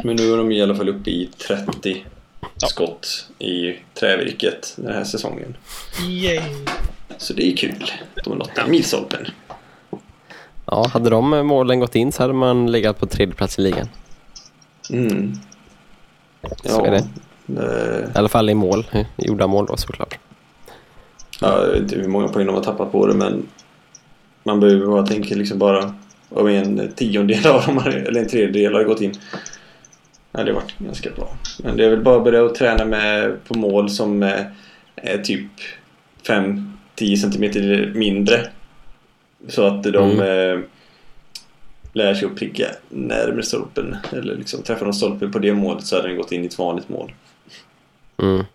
Men nu är de i alla fall uppe i 30 ja. skott i trävirket den här säsongen. Yay. Så det är kul. De har nått milstolpen. Ja, hade de målen gått in så hade man legat på tredje plats i ligan. Mm. Ja, så är det. det. I alla fall i mål. Gjorda mål då såklart. Ja, jag vet inte hur många poäng de har tappat på det men man behöver bara tänka liksom bara om en tiondel av dem, eller en tredjedel har gått in. Ja, det har varit ganska bra. Men det är väl bara att börja att träna med på mål som är typ 5-10 cm mindre. Så att de mm. eh, lär sig att pricka närmare stolpen. Eller liksom träffar de stolpen på det målet så hade den gått in i ett vanligt mål. Mm.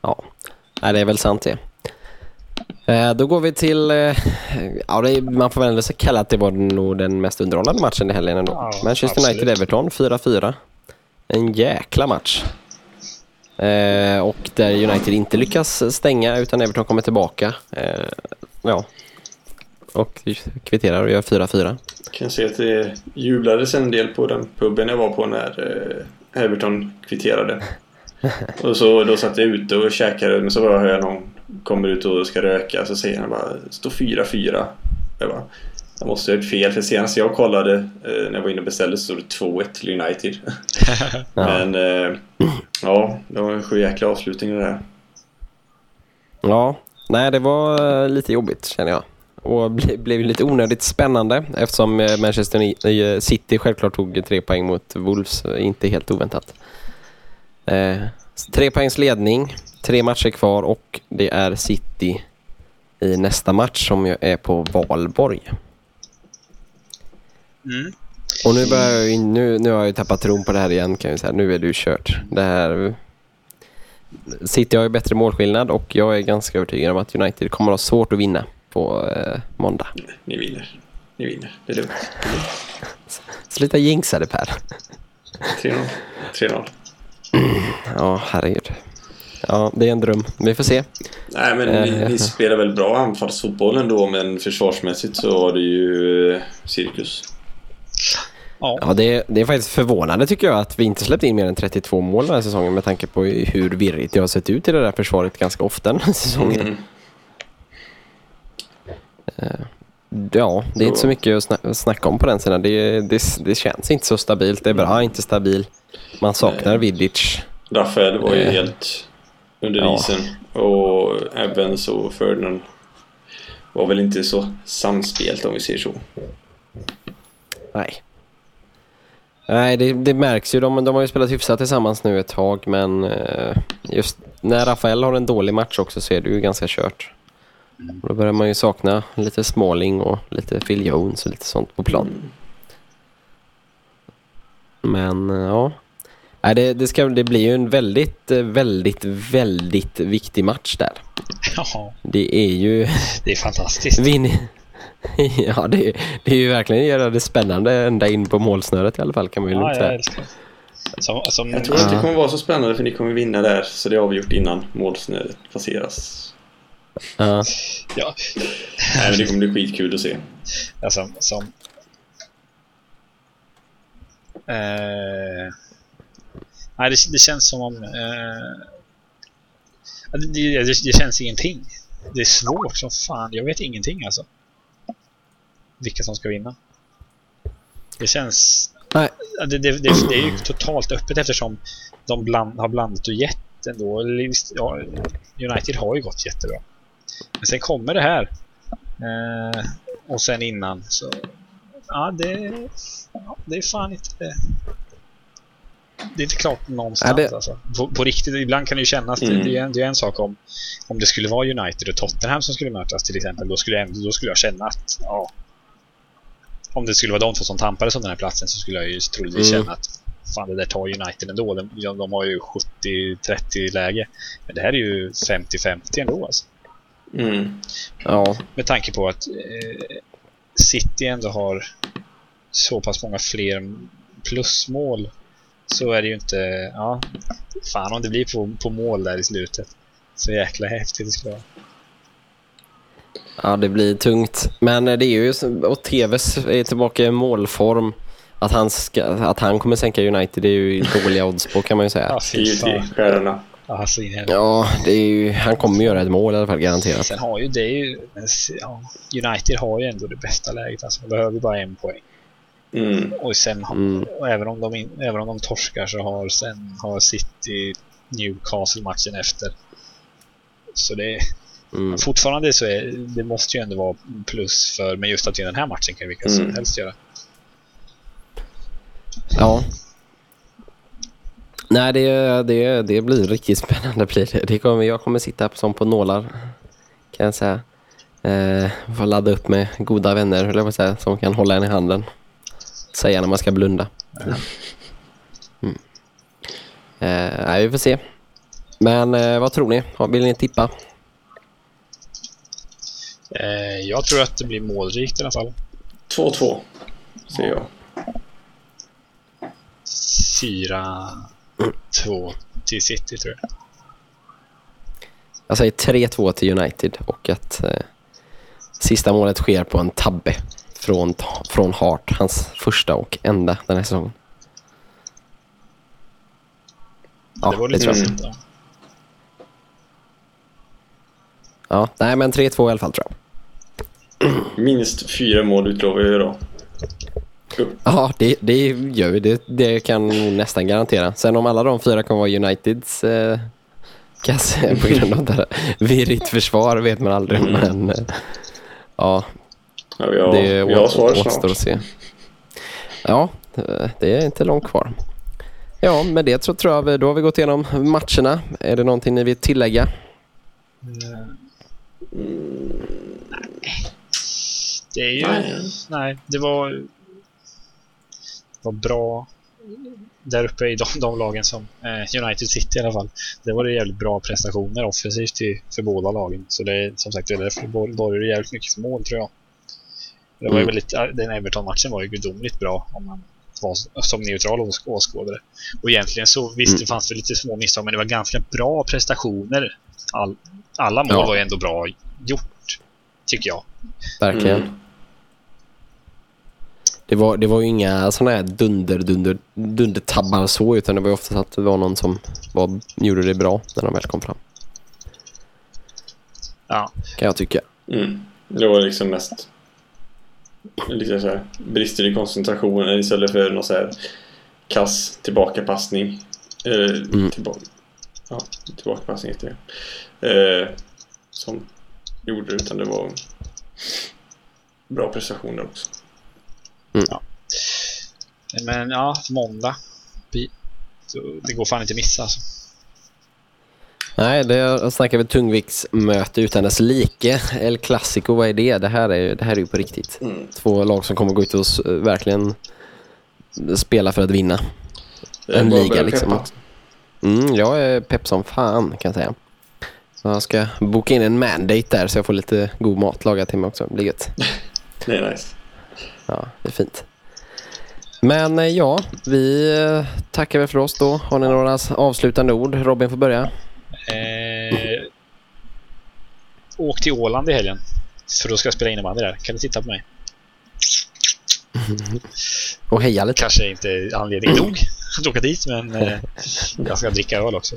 Ja, Nej, det är väl sant det. Eh, då går vi till, eh, ja, det är, man får väl kalla att det var nog den mest underhållande matchen i helgen ändå. Ja, Manchester United-Everton 4-4. En jäkla match. Eh, och där United inte lyckas stänga utan Everton kommer tillbaka. Eh, ja. Och kvitterar och gör 4-4. Kan se att det jublades en del på den puben jag var på när eh, Everton kvitterade. och så då satt jag ute och käkade men så bara hör jag någon kommer ut och ska röka så säger han bara står 4-4. Jag bara jag måste ha gjort fel för senast jag kollade eh, när jag var inne och beställde så stod det 2-1 till United. men eh, ja, det var en sju jäkla avslutning det där. Ja, nej det var lite jobbigt känner jag. Och ble, blev lite onödigt spännande eftersom eh, Manchester City självklart tog tre poäng mot Wolves, inte helt oväntat. Eh, tre poängs ledning, tre matcher kvar och det är City i nästa match som är på Valborg. Mm. Och nu, börjar jag, nu, nu har jag tappat tron på det här igen kan jag säga. Nu är du kört. Det här... City har ju bättre målskillnad och jag är ganska övertygad om att United kommer att ha svårt att vinna på eh, måndag. Ni vinner. Ni vinner. Det är lugnt. Sluta jinxa det Per. 3-0. 3-0. Ja, herregud. Ja, det är en dröm. Vi får se. Nej, men ni, ni eh. spelar väl bra anfallsfotboll ändå, men försvarsmässigt så var det ju eh, cirkus. Ja, ja det, det, är faktiskt förvånande tycker jag att vi inte släppt in mer än 32 mål den här säsongen med tanke på hur virrigt det har sett ut i det där försvaret ganska ofta den här säsongen. Mm. Ja, det är så. inte så mycket att snacka om på den sidan. Det, det, det känns inte så stabilt. Det är bra, inte stabil. Man saknar Vidic. Rafael var ju eh. helt under ja. isen. Och Evans och Ferdinand var väl inte så samspelt om vi säger så. Nej. Nej, det, det, märks ju. De, de har ju spelat hyfsat tillsammans nu ett tag, men eh, just när Rafael har en dålig match också så är det ju ganska kört. Mm. Då börjar man ju sakna lite Smalling och lite Phil Jones och lite sånt på plan. Mm. Men eh, ja, Nej, det, det, ska, det blir ju en väldigt, väldigt, väldigt viktig match där. Ja. Det är ju... Det är fantastiskt. Vin... ja, det, det är ju verkligen göra det spännande ända in på målsnöret i alla fall kan man ju ja, säga. Som, som... Jag tror inte det kommer vara så spännande för ni kommer vinna där så det har vi gjort innan målsnöret passeras. Ja. ja. Nej, men det kommer bli skitkul att se. Ja, som... som... Eh... Nej, det, det känns som om... Eh, det, det, det, känns ingenting. Det är svårt som fan. Jag vet ingenting alltså. Vilka som ska vinna. Det känns... Nej. Det, det, det, är ju totalt öppet eftersom de bland, har blandat och gett ändå. Ja, United har ju gått jättebra. Men sen kommer det här. Eh, och sen innan så... Ja, det, ja, det är fan inte... Det är inte klart någonstans Ja, det- alltså. På, på riktigt, ibland kan det ju kännas... Mm. Det, det, är en, det är en sak om, om det skulle vara United och Tottenham som skulle mötas till exempel. Då skulle jag, då skulle jag känna att... Ja, om det skulle vara de två som tampades om den här platsen så skulle jag ju troligtvis Mm. känna att fan det där tar United ändå. De, de har ju 70-30 läge. Men det här är ju 50-50 ändå alltså. Mm. Ja, Med tanke på att eh, City ändå har så pass många fler plusmål så är det ju inte... Ja, fan om det blir på, på mål där i slutet. Så jäkla häftigt det skulle vara. ja, det blir tungt. Men eh, det är ju... Och TVs är tillbaka i målform. Att han, ska, att han kommer sänka United det är ju dåliga odds på kan man ju säga. Ja, fy 10 fan. Till stjärnorna. Ja, in det är ju, han kommer göra ett mål i alla fall garanterat. Sen har ju det ju... Ja, United har ju ändå det bästa läget. Alltså, de behöver ju bara en poäng. Mm. Och sen Mm. och även, om de in, även om de torskar så har sen har City Newcastle matchen efter. Så det är Mm. fortfarande så är det måste ju ändå vara plus för men just att i den här matchen kan vilka som Mm. helst göra. Ja. Nej, det, det, det blir riktigt spännande. Blir det. Det kommer, jag kommer sitta som på nålar, kan jag säga. Eh, få ladda upp med goda vänner, på att säga, som kan hålla en i handen. Säga när man ska blunda. Mm. Eh, nej, vi får se. Men eh, vad tror ni? Vill ni tippa? Eh, jag tror att det blir målrikt i alla fall. 2-2 ser jag. 4-2 till City tror jag. Jag säger 3-2 till United och att eh, sista målet sker på en tabbe från, från Hart, hans första och enda den här säsongen. Ja, det var lite. Ja. Ja, nej men 3-2 i alla fall tror jag. Minst fyra mål utlovar jag då. Ja, det, det gör vi. Det, det kan nästan garantera. Sen om alla de fyra kommer vara Uniteds eh, kasse på grund av det här virrigt försvar vet man aldrig. Mm. Men eh, ja, Ja, vi har, det vi har åt- svaret återstår att se. Ja, eh, det är inte långt kvar. Ja, med det så tror jag vi, då har vi gått igenom matcherna. Är det någonting ni vill tillägga? Det är ju... Nej. Nej, det var... var bra där uppe i de, de lagen som eh, United City i alla fall. Det var det jävligt bra prestationer offensivt för båda lagen. Så det är som sagt det är därför det jävligt mycket för mål tror jag. Det var Mm. väldigt, den Everton-matchen var ju gudomligt bra om man var som neutral åsk- åskådare. Och egentligen så visst, Mm. det fanns väl lite små misstag men det var ganska bra prestationer. All, alla mål Ja. var ju ändå bra gjort, tycker jag. Verkligen. Mm. Det, var, det var ju inga sådana här dunder, dunder, dundertabbar så, utan det var ju oftast att det var någon som var, gjorde det bra när de väl kom fram. Ja, Kan jag tycka. Mm. Det var liksom mest lite så här, brister i koncentrationen istället för någon så här kass tillbakapassning. Eller Mm. tillbaka, ja, tillbakapassning heter det. Eh, som gjorde det, utan det var bra prestationer också. Men ja, måndag. Vi- Så det går fan inte att missa alltså. Nej, det snackar vi tungviktsmöte utan dess like. El Clasico, vad är det? Det här är, ju- det här är ju på riktigt. Mm. Två lag som kommer gå ut och verkligen spela för att vinna. En liga liksom. Mm, jag är pepp som fan kan jag säga. Så jag ska boka in en mandate där så jag får lite god mat lagad till mig också. Det blir gött. Det är nice. Ja, det är fint. Men eh, ja, vi eh, tackar väl för oss då. Har ni några avslutande ord? Robin får börja. Eh, åk till Åland i helgen. För då ska jag spela innebandy där. Kan du titta på mig? Och heja lite. Kanske inte anledning nog att åka dit, men eh, jag ska dricka öl också.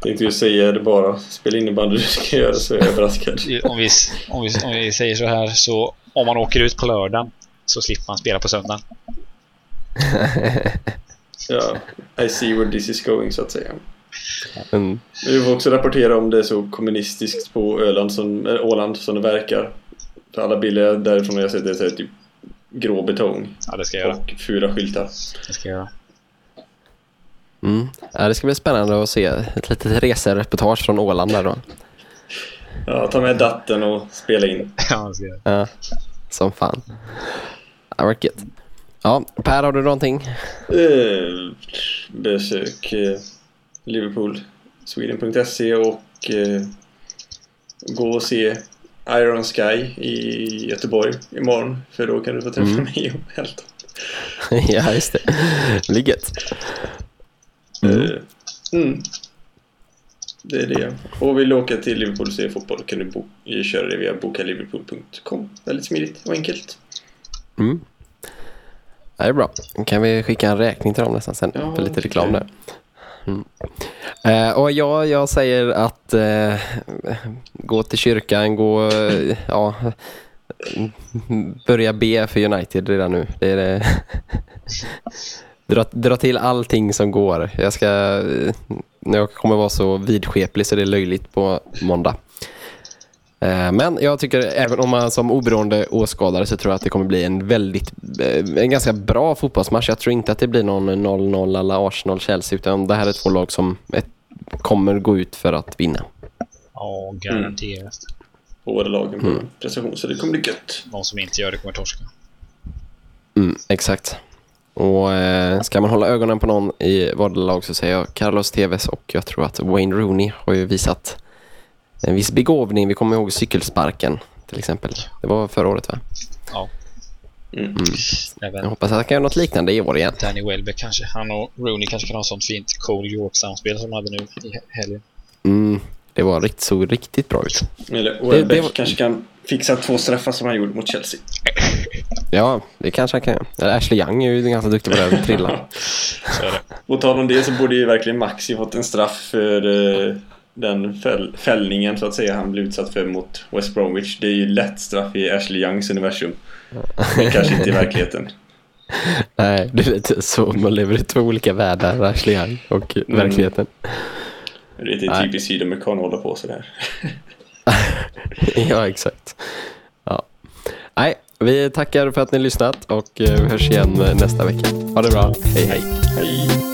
Tänkte ju säga det bara. Spela innebandy du ska göra så är jag överraskad. Om vi, om, vi, om vi säger så här, så om man åker ut på lördagen så slipper man spela på söndagen. Ja, I see where this is going så att säga. Mm. Vi får också rapportera om det är så kommunistiskt på Öland som, äh, Åland som det verkar. För alla bilder därifrån jag sett det är typ grå betong. Ja, det ska jag göra. Och fula skyltar. Det ska jag göra. Mm. Ja, det ska bli spännande att se ett litet resereportage från Åland där då. Ja, ta med datten och spela in. ja, det ska jag. Ja, som fan. Det var gött. Ja, Per, har du någonting? Eh, besök eh, Liverpool, Sweden.se och eh, gå och se Iron Sky i Göteborg imorgon. För då kan du få träffa mm. mig och Helton. ja, just det. Gött. Mm. Mm. Det är det. Och vill du åka till Liverpool och se fotboll kan du köra det via bokaliverpool.com. Väldigt smidigt och enkelt. Mm. Det är bra. kan vi skicka en räkning till dem nästan sen ja, för lite reklam där. Mm. Eh, och ja, jag säger att eh, gå till kyrkan, gå, eh, ja, börja be för United redan nu. Det är det. dra, dra till allting som går. Jag ska, jag kommer vara så vidskeplig så det är löjligt på måndag. Eh, men jag tycker även om man som oberoende åskådare så tror jag att det kommer bli en väldigt eh, en ganska bra fotbollsmatch. Jag tror inte att det blir någon 0-0 alla Arsenal-Chelsea utan det här är två lag som ett, kommer gå ut för att vinna. Ja, garanterat. Mm. Båda lagen på mm. prestation så det kommer bli gött. De som inte gör det kommer torska. Mm, exakt. Och eh, ska man hålla ögonen på någon i lag så säger jag Carlos Tevez och jag tror att Wayne Rooney har ju visat en viss begåvning. Vi kommer ihåg cykelsparken till exempel. Det var förra året va? Ja. Mm. Mm. Jag hoppas att han kan göra något liknande i år igen. Danny Welbeck kanske. Han och Rooney kanske kan ha sånt fint Cole York-samspel som de hade nu i helgen. Mm. Det var riktigt, så riktigt bra ut. Eller Welbeck det, det var... kanske kan fixa två straffar som han gjorde mot Chelsea. Ja, det kanske han kan göra. Ashley Young är ju ganska duktig på det att trilla. På tal om det så borde ju verkligen Maxi fått en straff för uh, den fäll fällningen så att säga han blev utsatt för mot West Bromwich. Det är ju lätt straff i Ashley Youngs universum. Men kanske inte i verkligheten. Nej, det är lite så. Man lever i två olika världar, Ashley Young och mm. verkligheten. Det är lite typiskt sydamerikan att hålla på sådär. ja, exakt. Ja. Nej, vi tackar för att ni lyssnat och eh, vi hörs igen eh, nästa vecka. Ha det bra. Hej, hej. Hej.